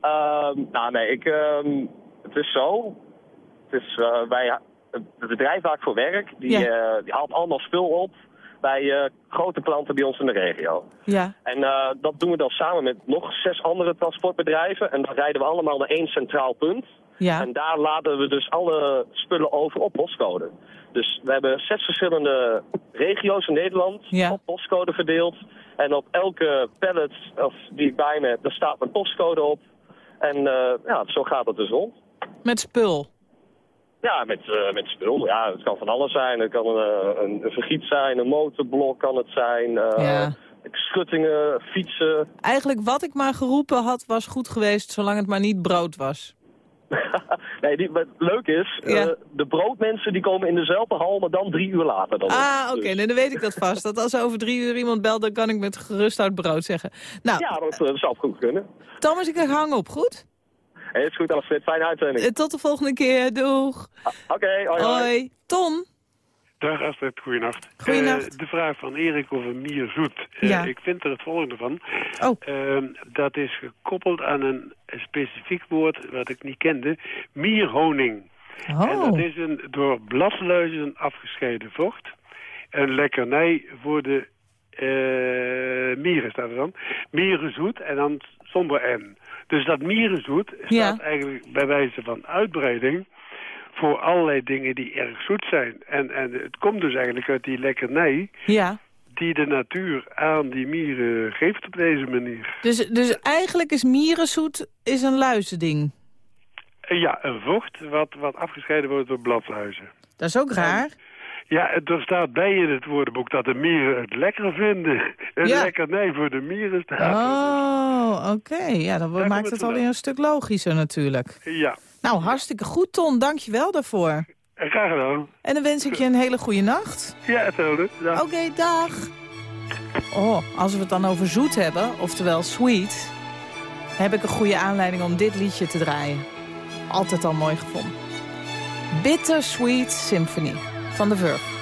Ehm, nou, nee, ik, ehm, het is zo. Het is, eh, wij, het bedrijf waar ik voor werk, die, Ja. eh, die haalt allemaal spul op bij eh, grote klanten bij ons in de regio. Ja. En dat doen we dan samen met nog zes andere transportbedrijven. En dan rijden we allemaal naar één centraal punt. Ja. En daar laden we dus alle spullen over op postcode. Dus we hebben zes verschillende regio's in Nederland Ja. op postcode verdeeld. En op elke pallet of die ik bij me heb, daar staat een postcode op. En eh, ja, zo gaat het dus rond. Met spul. Ja, met, eh, met spul. Ja, het kan van alles zijn. Het kan een, een, een vergiet zijn, een motorblok kan het zijn. eh, Ja. Schuttingen, fietsen. Eigenlijk wat ik maar geroepen had was goed geweest, zolang het maar niet brood was. [LAUGHS] nee, die, wat leuk is, eh, de broodmensen die komen in dezelfde hal, maar dan drie uur later. Dan ah, oké, okay. dan weet ik dat vast. Dat als over drie uur iemand belt, dan kan ik met gerust uit brood zeggen. Nou, ja, dat, dat zou goed kunnen. Thomas, ik hang op, goed? Hey, is goed, Alfred. Fijne uitzending. Tot de volgende keer. Doeg. Ah, oké, okay, hoi, hoi. Tom? Dag Astrid, goeienacht. Goeienacht. Uh, de vraag van Erik over mierzoet. Uh, ja. Ik vind er het volgende van. Oh. Uh, dat is gekoppeld aan een, een, specifiek woord wat ik niet kende. Mierhoning. Oh. En dat is een door bladluizen afgescheiden vocht. Een lekkernij voor de mieren staat er dan. Mierenzoet en dan zonder N. Dus dat mierenzoet staat ja. eigenlijk bij wijze van uitbreiding voor allerlei dingen die erg zoet zijn. En, en het komt dus eigenlijk uit die lekkernij... Ja. die de natuur aan die mieren geeft op deze manier. Dus, dus eigenlijk is mierenzoet is een luizending? Ja, een vocht wat, wat afgescheiden wordt door bladluizen. Dat is ook raar. Ja, er staat bij in het woordenboek dat de mieren het lekker vinden. [LAUGHS] Een Ja. lekkernij voor de mieren staat. Oh, oké. Ja, dan Daar maakt het alweer een stuk logischer natuurlijk. Ja, Nou, hartstikke goed, Ton. Dank je wel daarvoor. en graag gedaan. En dan wens ik je een hele goede nacht. Ja, hetzelfde. Oké, dag. Oh, als we het dan over zoet hebben, oftewel sweet... heb ik een goede aanleiding om dit liedje te draaien. Altijd al mooi gevonden. Bitter Sweet Symphony van de Verve.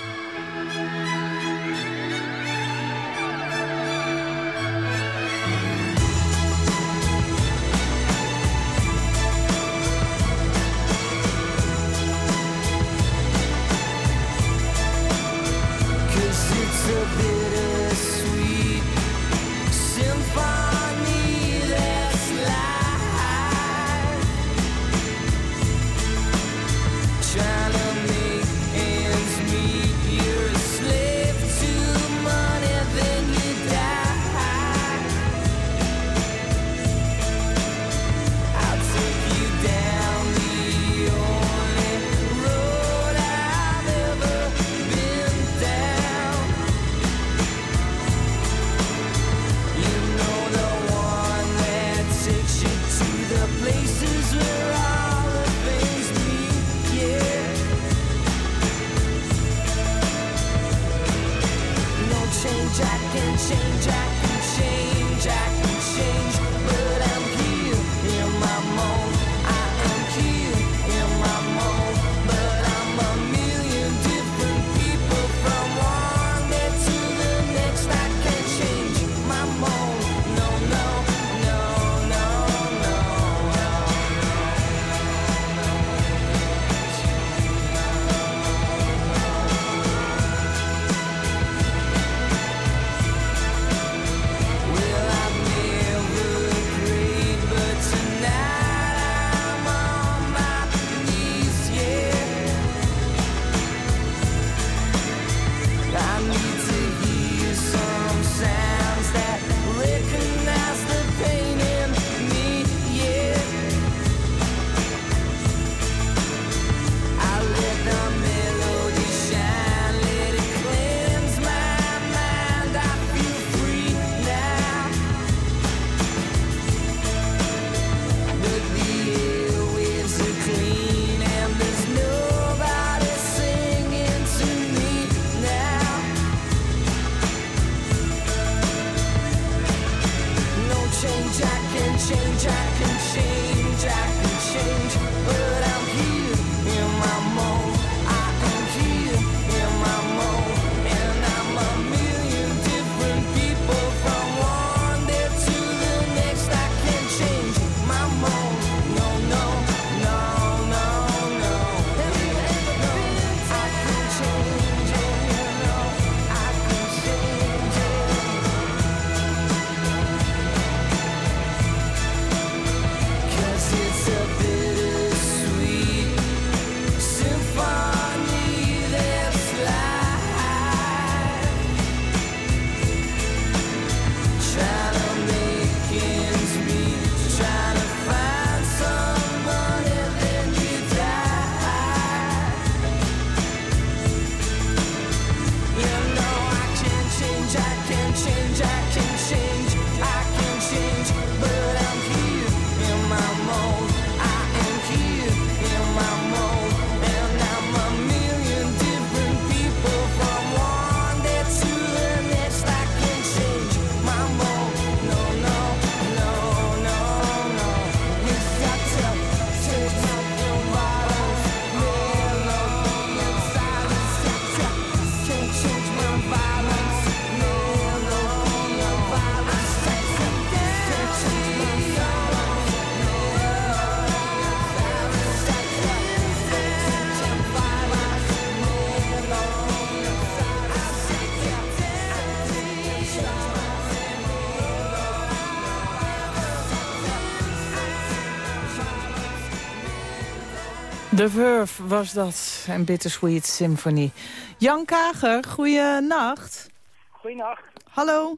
De Verve was dat, en Bittersweet Symphony. Jan Kager, goeienacht. Goeienacht. Hallo.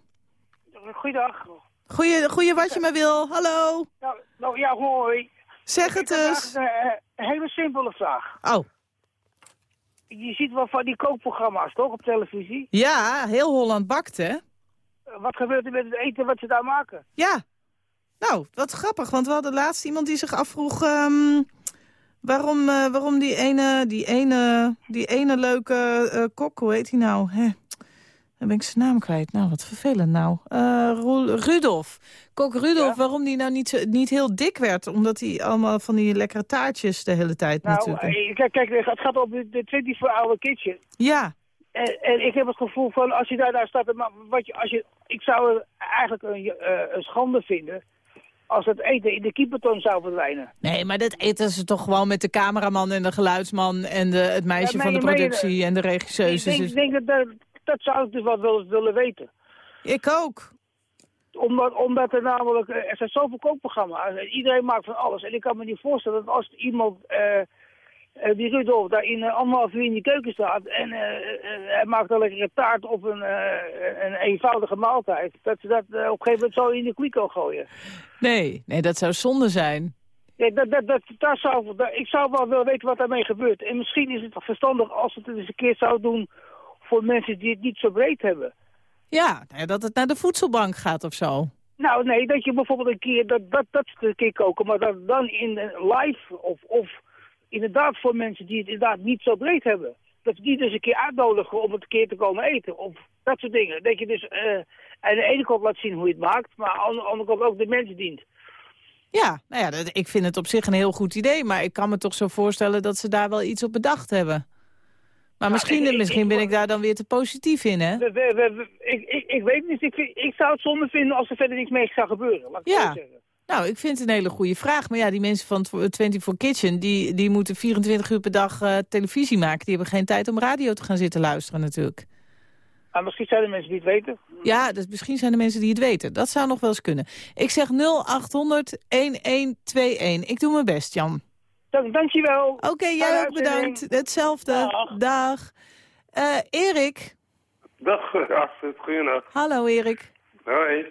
Goeiedag. Goeie, goeie wat je maar wil, hallo. Nou, nou ja, hoi. Zeg het eens. Een, eh, een hele simpele vraag. Oh. Je ziet wel van die kookprogramma's, toch, op televisie? Ja, heel Holland bakt, hè? Eh, Wat gebeurt er met het eten wat ze daar maken? Ja. Nou, wat grappig, want we hadden laatst iemand die zich afvroeg... ehm, waarom, eh, waarom die ene, die ene, die ene leuke eh, kok, hoe heet hij nou? Hè? Dan ben ik zijn naam kwijt. Nou, wat vervelend nou. Eh, Rudolf. Kok Rudolf, waarom die nou niet, zo- niet heel dik werd? Omdat hij allemaal van die lekkere taartjes de hele tijd Nou, natuurlijk... kijk, kijk, het gaat op de, de 24 Hour Kitchen. Ja, En, en ik heb het gevoel van, als je daar daar staat, maar wat je, als je, ik zou het eigenlijk een, een schande vinden als het eten in de kieperton zou verdwijnen. Nee, maar dat eten ze toch gewoon met de cameraman en de geluidsman... en de, het meisje Ja, van de je- productie en de regisseuse. Ik denk, Dus- ik denk dat, dat, zou ik dus wel willen, willen weten. Ik ook. Omdat, omdat er namelijk, eh, er zijn zoveel kookprogramma's. en Iedereen maakt van alles. En ik kan me niet voorstellen dat als iemand, eh, eh, die Rudolf, daar in uh, anderhalf uur in die keuken staat. en eh, hij maakt een lekkere taart of een, een eenvoudige maaltijd. dat ze dat op een gegeven moment zo in de kwiko gooien. Nee, nee, dat zou zonde zijn. Ja, dat, dat, dat, zou, dat- ik zou wel willen weten wat daarmee gebeurt. En misschien is het verstandig als het het eens een keer zou doen voor mensen die het niet zo breed hebben. Ja, nou ja, dat het naar de voedselbank gaat of zo. Nou, nee, dat je bijvoorbeeld een keer, dat, dat, dat een keer koken, maar dat dan in live of, of inderdaad voor mensen die het inderdaad niet zo breed hebben. Dat die dus een keer uitnodigen om het een keer te komen eten. Of dat soort dingen. Dat je dus eh aan de ene kant laat zien hoe je het maakt, maar aan de andere kant ook de mensen dient. Ja, nou ja, dat, ik vind het op zich een heel goed idee. Maar ik kan me toch zo voorstellen dat ze daar wel iets op bedacht hebben. Maar misschien, ik- ik- misschien ben ik daar dan weer te positief in, hè? We, we, we- we- ik, ik, ik weet niet, ik, zou het zonde vinden als er verder niks mee zou gebeuren. Laat ik Ja. zeggen. Nou, ik vind het een hele goede vraag. Maar ja, die mensen van 24 Kitchen, die, die moeten 24 uur per dag eh, televisie maken. Die hebben geen tijd om radio te gaan zitten luisteren natuurlijk. Maar misschien zijn er mensen die het weten. Ja, dus misschien zijn er mensen die het weten. Dat zou nog wel eens kunnen. Ik zeg 0800 1121. Ik doe mijn best, Jan. Dank, dankjewel. Oké, jij ook bedankt. Hetzelfde. Dag. Eh, Erik. Dag, [LAUGHS] Astrid. Hallo, Erik. Hoi.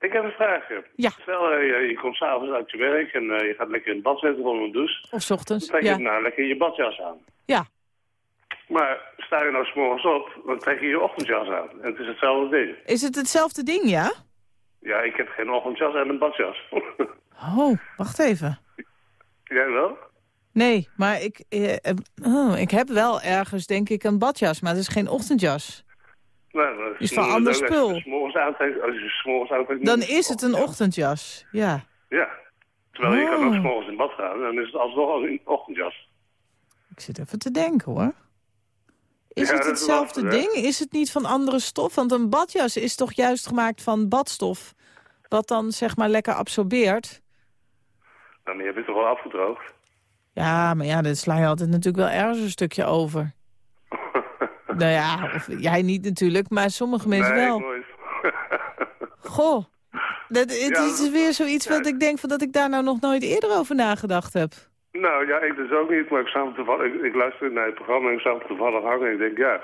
Ik heb een vraagje. Ja. Stel, eh, je, je komt s'avonds uit je werk en eh, je gaat lekker in het bad zitten onder een douche. Of 's ochtends. Dan trek je Ja. nou lekker je badjas aan. Ja. Maar sta je nou s'morgens op, dan trek je je ochtendjas aan. En het is hetzelfde ding. Is het hetzelfde ding, ja? Ja, ik heb geen ochtendjas en een badjas. [LAUGHS] Oh, wacht even. Jij wel? Nee, maar ik, eh, oh, ik heb wel ergens, denk ik, een badjas. Maar het is geen ochtendjas. Nou, Is van ander spul. als je aantrekt... Dan is het een ochtendjas. Ja. Ja. Terwijl je kan Oh. ook 's morgens in bad gaan, dan is het alsnog als een ochtendjas. Ik zit even te denken, hoor. Is Ja, het dat is hetzelfde ding? Is het niet van andere stof? Want een badjas is toch juist gemaakt van badstof... wat dan, zeg maar, lekker absorbeert? Dan heb je het toch wel afgedroogd. Ja, maar ja, dan sla je altijd natuurlijk wel ergens een stukje over. Nou ja, of, jij niet natuurlijk, maar sommige mensen nee, wel. nooit. [LAUGHS] Goh, dat, het Ja, is weer zoiets wat ik denk van dat ik daar nou nog nooit eerder over nagedacht heb. Nou ja, ik dus ook niet, maar ik, zag toevallig, ik, ik luisterde naar het programma en ik zag hem toevallig hangen en ik denk, ja,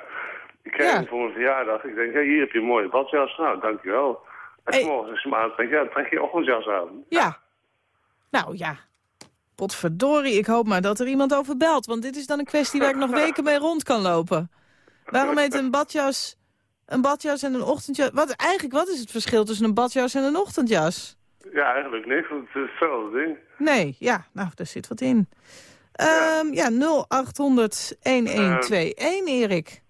ik krijg Ja. hem voor mijn verjaardag. Ik denk, ja, hier heb je een mooie badjas. Nou, dankjewel. En Hey. als je hem aantrekt, ja, trek je je ochtendjas aan. Ja. Nou ja, potverdorie, ik hoop maar dat er iemand over belt. Want dit is dan een kwestie waar ik nog [LAUGHS] weken mee rond kan lopen. Waarom heet een badjas een badjas en een ochtendjas... Wat, eigenlijk, wat is het verschil tussen een badjas en een ochtendjas? Ja, eigenlijk niks, want het is hetzelfde ding. Nee, ja, nou, daar zit wat in. Ehm, ja, 0800-1121, Erik.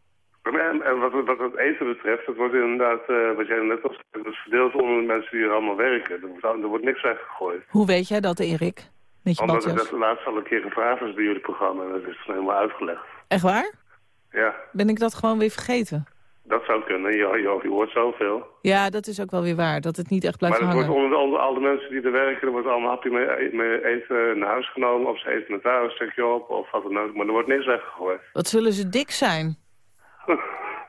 En, en wat, wat het eten betreft, dat wordt inderdaad, eh, wat jij net al zei, dat is verdeeld onder de mensen die er allemaal werken. Er wordt, er wordt niks weggegooid. Hoe weet jij dat, Erik? Met je Omdat ik badjas. dat laatst al een keer gevraagd was bij jullie programma en dat is helemaal uitgelegd. Echt waar? Ja, Ben ik dat gewoon weer vergeten? dat zou kunnen. Je, je, je hoort zoveel. Ja, dat is ook wel weer waar, dat het niet echt blijft maar hangen. onder, onder al de mensen die er werken, er wordt allemaal hapje mee, mee eten naar huis genomen. Of ze eten met daar een stukje op, of wat dan ook. Maar er wordt niks weggegooid. Wat zullen ze dik zijn? [LAUGHS]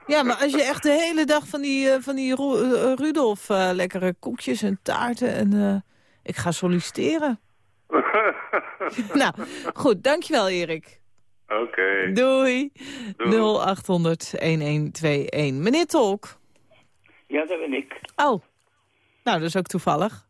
Ja, maar als je echt de hele dag van die, eh, van die Ru- eh, Rudolf eh, lekkere koekjes en taarten en... eh, ik ga solliciteren. [LAUGHS] nou, goed, dankjewel Erik. Oké. Doei. Doei. 0800-1121. Meneer Tolk. Ja, dat ben ik. Oh, nou, dat is ook toevallig.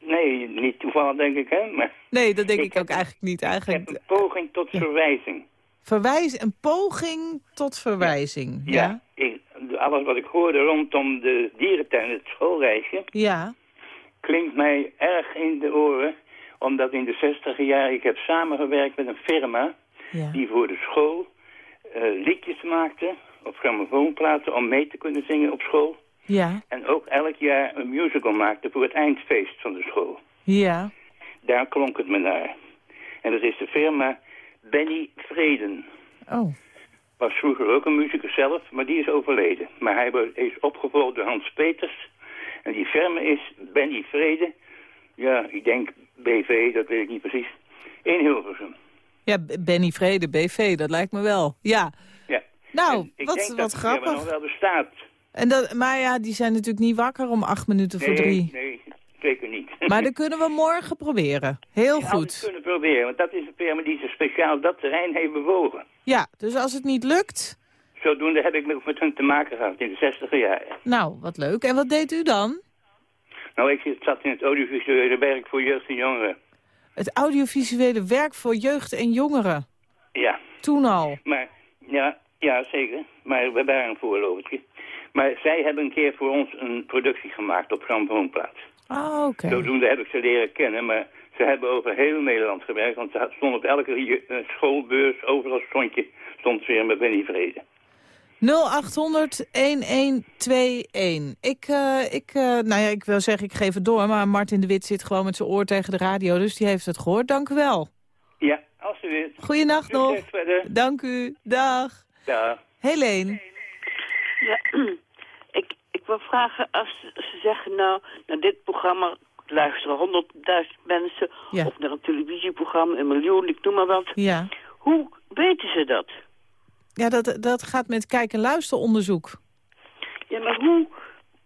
Nee, niet toevallig denk ik, hè. Maar Nee, dat denk ik, ook eigenlijk niet. ik Eigenlijk heb een poging tot verwijzing. verwijs, een poging tot verwijzing. Ja. Ik, alles wat ik hoorde rondom de dierentuin, het schoolreisje, Ja. klinkt mij erg in de oren. Omdat in de zestiger jaren ik heb samengewerkt met een firma Ja. die voor de school eh, liedjes maakte op grammofoonplaten om mee te kunnen zingen op school. Ja. En ook elk jaar een musical maakte voor het eindfeest van de school. Ja. Daar klonk het me naar. En dat is de firma Benny Vreden. Oh. Was vroeger ook een muzikus zelf, maar die is overleden. Maar hij is opgevolgd door Hans Peters. En die firma is Benny Vreden. Ja, ik denk BV, dat weet ik niet precies. In Hilversum. Ja, Benny Vrede, BV, dat lijkt me wel. Ja. Ja. Nou, Ik wat, denk wat dat grappig. nog wel bestaat. En dat, maar ja, die zijn natuurlijk niet wakker om acht minuten voor Nee, drie. nee, zeker niet. [LAUGHS] Maar dat kunnen we morgen proberen. Heel Ja, we goed. het kunnen proberen, want dat is een firma die zich speciaal dat terrein heeft bewogen. Ja, dus als het niet lukt, Zodoende heb ik nog met hun te maken gehad in de zestiger jaren. nou, wat leuk. En wat deed u dan? Nou, ik zat in het audiovisuele werk voor jeugd en jongeren. Het audiovisuele werk voor jeugd en jongeren. Ja, Toen al. maar ja, ja, zeker. Maar we waren een voorlopertje. Maar zij hebben een keer voor ons een productie gemaakt op grammofoonplaat. Ah, oké. Zodoende heb ik ze leren kennen, maar ze hebben over heel Nederland gewerkt. Want ze stonden op elke eh, schoolbeurs, overal stond je, stond weer met Benny Vrede. 0800-1121. Ik, eh, ik, eh, nou ja, ik wil zeggen, ik geef het door, maar Martin de Wit zit gewoon met zijn oor tegen de radio, dus die heeft het gehoord. Dank u wel. Ja, alsjeblieft. Goeienacht nog. Dank u. Dag. Ja. Helene. Ja, [CLEARS THROAT] ik, ik wil vragen, als ze zeggen nou, naar dit programma luisteren honderdduizend mensen, Ja. of naar een televisieprogramma, een miljoen, ik noem maar wat. Ja. Hoe weten ze dat? Ja, dat, dat gaat met kijk- en luisteronderzoek. Ja, maar hoe,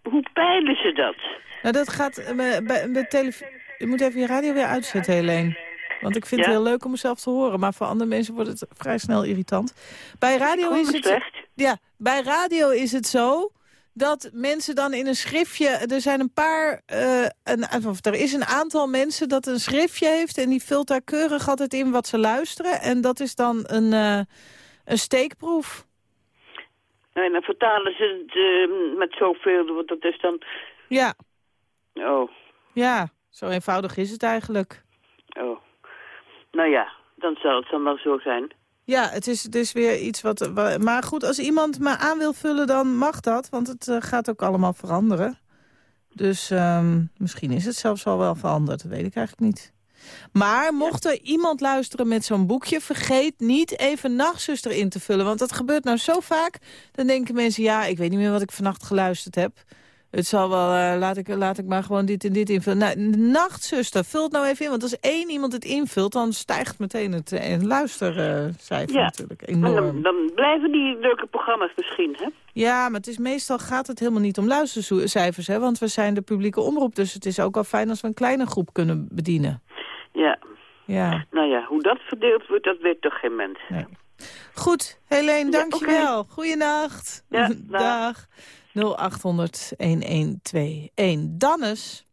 hoe peilen ze dat? Nou, dat gaat eh, bij, bij de televisie... Je moet even je radio weer uitzetten, Helene. Want ik vind Ja? het heel leuk om mezelf te horen. Maar voor andere mensen wordt het vrij snel irritant. Bij radio is het... slecht. Ja, bij radio is het zo dat mensen dan in een schriftje... Er zijn een paar... eh, een, of er is een aantal mensen dat een schriftje heeft... en die vult daar keurig altijd in wat ze luisteren. En dat is dan een, eh, een steekproef. En dan vertalen ze het eh, met zoveel, want dat is dan... Ja, Oh, ja. Zo eenvoudig is het eigenlijk. oh. Nou ja, dan zal het dan wel zo zijn. Ja, het is, is weer iets wat... wa- Maar goed, als iemand me aan wil vullen, dan mag dat. Want het eh, gaat ook allemaal veranderen. Dus ehm, misschien is het zelfs al wel veranderd. Dat weet ik eigenlijk niet. Maar mocht er iemand luisteren met zo'n boekje... vergeet niet even nachtzuster in te vullen. Want dat gebeurt nou zo vaak. Dan denken mensen, ja, ik weet niet meer wat ik vannacht geluisterd heb. Het zal wel, eh, laat, ik, laat ik maar gewoon dit en dit invullen. Nou, nachtzuster, vul het nou even in. Want als één iemand het invult, dan stijgt meteen het eh, luistercijfer Ja. natuurlijk En enorm. dan, dan blijven die leuke programma's misschien, hè? Ja, maar het is meestal gaat het helemaal niet om luistercijfers. Hè? Want we zijn de publieke omroep. Dus het is ook al fijn als we een kleine groep kunnen bedienen. Ja. Ja. Nou ja, hoe dat verdeeld wordt, dat weet toch geen mens. Nee. Goed, Helene, Ja, dankjewel. oké. Goeienacht. Ja, [LAUGHS] dag. 0800-1121. Dannes.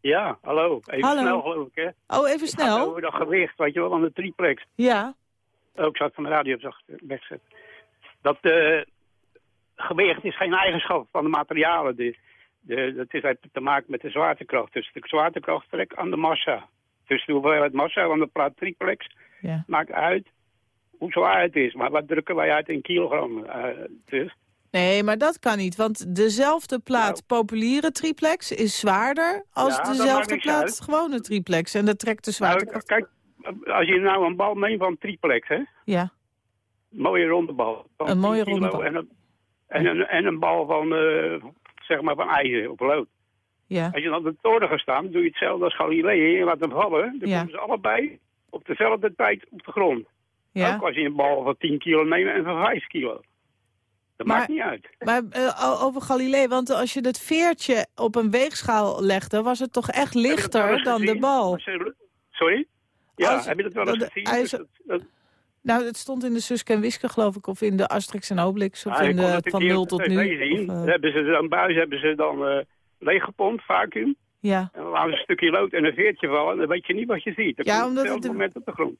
Ja, hallo. Even Hallo. snel geloof ik, hè? Oh, even Het snel. Over dat gewicht, weet je wel, van de triplex. Ja. Ook ik zat van de radio wegzetten. Dat eh, gewicht is geen eigenschap van de materialen. De, de, dat is heeft te maken met de zwaartekracht. Dus de zwaartekracht trekt aan de massa. Dus de hoeveelheid massa van de plaat triplex Ja. maakt uit hoe zwaar het is. Maar wat drukken wij uit in kilogram? eh, dus. Nee, maar dat kan niet. Want dezelfde plaat populiere triplex is zwaarder... als Ja, dezelfde plaat uit. gewone triplex. En dat trekt de Nou, zwaartekracht. kijk, als je nou een bal neemt van triplex, hè? Ja. mooie ronde bal. Een mooie 10 kilo ronde bal. En een, en een, en een bal van, eh, zeg maar, van ijzer of lood. Ja. Als je dan op de toren gaat staan, doe je hetzelfde als Galilei. Je laat hem vallen, dan Ja. komen ze allebei op dezelfde tijd op de grond. Ja. Ook als je een bal van 10 kilo neemt en van 5 kilo. Dat Maar- maakt niet uit. Maar eh, over Galilei, want als je dat veertje op een weegschaal legde... was het toch echt lichter dan de bal? Sorry? Ja, Als- heb je dat wel eens dat- gezien? Dus dat- dat- Nou, het stond in de Suske en Wiske, geloof ik. Of in de Asterix en Obelix. Of Ah, in de het van keer 0 op tot nu. zien. Of, eh, hebben ze dan buis hebben ze dan eh leeggepompt, vacuüm. ja. En dan laten ze een stukje lood en een veertje vallen. En dan weet je niet wat je ziet. Dat Ja, komt omdat op het moment op de grond.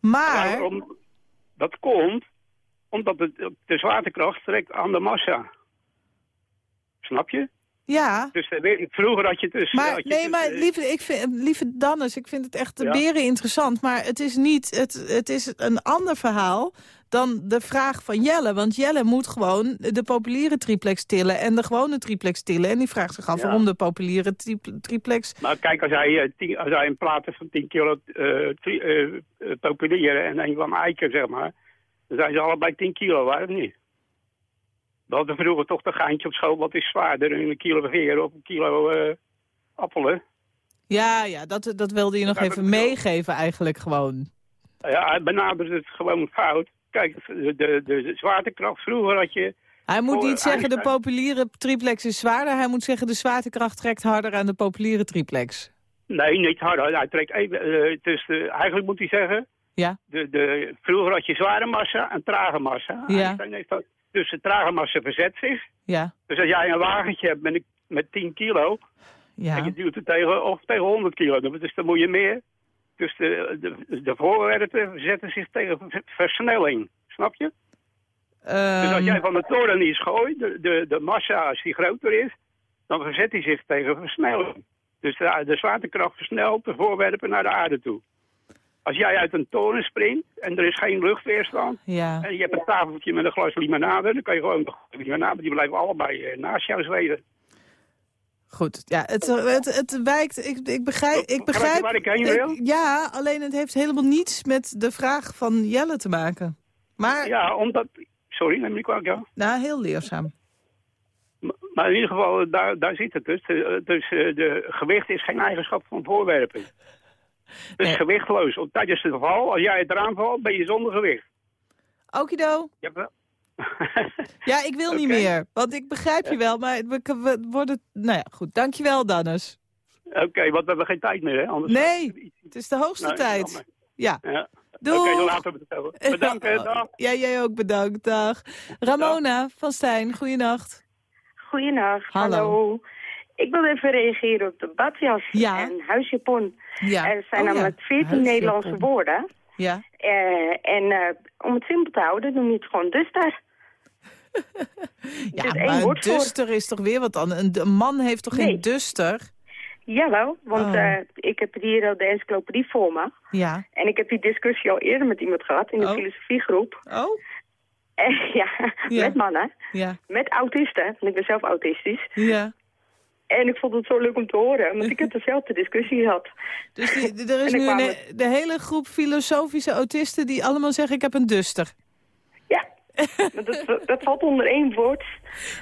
Maar? Dat komt omdat het, de zwaartekracht trekt aan de massa. Snap je? ja. Dus eh, vroeger had je dus... Maar, je nee, dus, maar eh, lieve, ik vind, lieve Dannes, ik vind het echt Ja. beren interessant. Maar het is niet, het, het is een ander verhaal dan de vraag van Jelle. Want Jelle moet gewoon de populiere triplex tillen en de gewone triplex tillen. En die vraagt zich af Ja. waarom de populiere tri- triplex... Maar kijk, als hij, eh, tien- als hij een platen van 10 kilo populieren en een van eiken, zeg maar, dan zijn ze allebei 10 kilo, waar of niet? We hadden vroeger toch een geintje op school, wat is zwaarder, een kilo veer of een kilo appelen. Ja, ja dat, dat wilde je nog even meegeven eigenlijk gewoon. Ja, hij benadert het gewoon fout. Kijk, de, de, de zwaartekracht, vroeger had je... Hij moet voor niet zeggen de populiere triplex is zwaarder. Hij moet zeggen de zwaartekracht trekt harder aan de populiere triplex. Nee, niet harder. Hij trekt even, dus de, eigenlijk moet hij zeggen... Ja. De, de, vroeger had je zware massa en trage massa. Ja. Einstein heeft dat- dus de trage massa verzet zich. Ja, Dus als jij een wagentje hebt met, met 10 kilo... en ja. je duwt het tegen, of tegen 100 kilo, dus dan moet je meer. Dus de, de, de voorwerpen verzetten zich tegen ver- versnelling. Snap je? Dus als Ehm, jij van de toren iets gooit, de, de, de massa als die groter is, dan verzet hij zich tegen versnelling. Dus de, de zwaartekracht versnelt de voorwerpen naar de aarde toe. Als jij uit een toren springt en er is geen luchtweerstand, ja. en je hebt een tafeltje met een glas limonade, dan kan je gewoon de limonade, die blijven allebei eh, naast jou zweden. Goed, ja, het, het, het wijkt, ik, ik begrijp... Ik Begrijp waar ik heen ik- wil? ja, alleen het heeft helemaal niets met de vraag van Jelle te maken. Maar, Ja, omdat... Sorry, neem niet kwalijk, ja. nou, heel leerzaam. Maar- Maar in ieder geval, daar, daar zit het dus. Dus eh, de gewicht is geen eigenschap van voorwerpen. Het is Nee. gewichtloos. Op tijdens de val, als jij het eraan valt, ben je zonder gewicht. Okido, wel... [LAUGHS] ja, ik wil niet meer. Want ik begrijp je wel, maar we, we worden... Nou ja, goed, dankjewel, Dannes. Oké, want we hebben geen tijd meer, hè? Anders Nee, het is de hoogste Nee, tijd. Ja. Ja. Doeg. Oké, dan laten we het over. [LAUGHS] Bedankt, hè. Dag. Ja, jij ook bedankt. Dag. Ramona van Stijn, goeienacht. Goedenacht, Hallo. hallo. Ik wil even reageren op de badjas Ja. en huisjapon. Ja. Er zijn Oh ja, namelijk veertien huisjapon. Nederlandse woorden. Ja. Eh, en eh, om het simpel te houden, noem je het gewoon duster. Ja, maar een voor. duster is toch weer wat dan? Een, een man heeft toch geen Nee. duster? Jawel, want Oh. eh, ik heb hier al de encyclopedie voor me. Ja. En ik heb die discussie al eerder met iemand gehad in de Oh. filosofiegroep. Oh? En, [LAUGHS] ja, Ja. met mannen. Ja. Met autisten, want ik ben zelf autistisch. Ja. En ik vond het zo leuk om te horen, want ik heb [LAUGHS] dezelfde discussie gehad. Dus die, er is nu een, de hele groep filosofische autisten die allemaal zeggen ik heb een duster. Dat, dat valt onder één woord.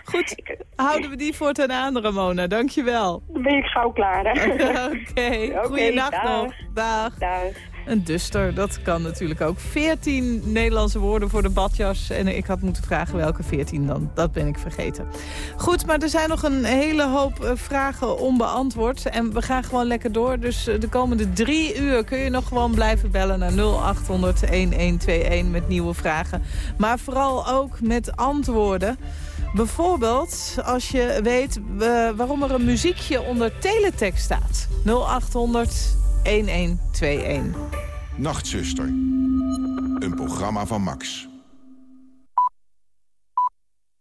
Goed, houden we die voortaan aan, Ramona. Dankjewel. Dan ben ik gauw klaar, hè? [LAUGHS] Oké, Oké, goeienacht dag. nog. Dag. Dag. Een duster, dat kan natuurlijk ook. 14 Nederlandse woorden voor de badjas. En ik had moeten vragen welke 14 dan. Dat ben ik vergeten. Goed, maar er zijn nog een hele hoop eh, vragen onbeantwoord. En we gaan gewoon lekker door. Dus eh, de komende drie uur kun je nog gewoon blijven bellen naar 0800-1121 met nieuwe vragen. Maar vooral ook met antwoorden. Bijvoorbeeld als je weet eh, waarom er een muziekje onder teletext staat. 0800 1121. Nachtzuster. Een programma van Max.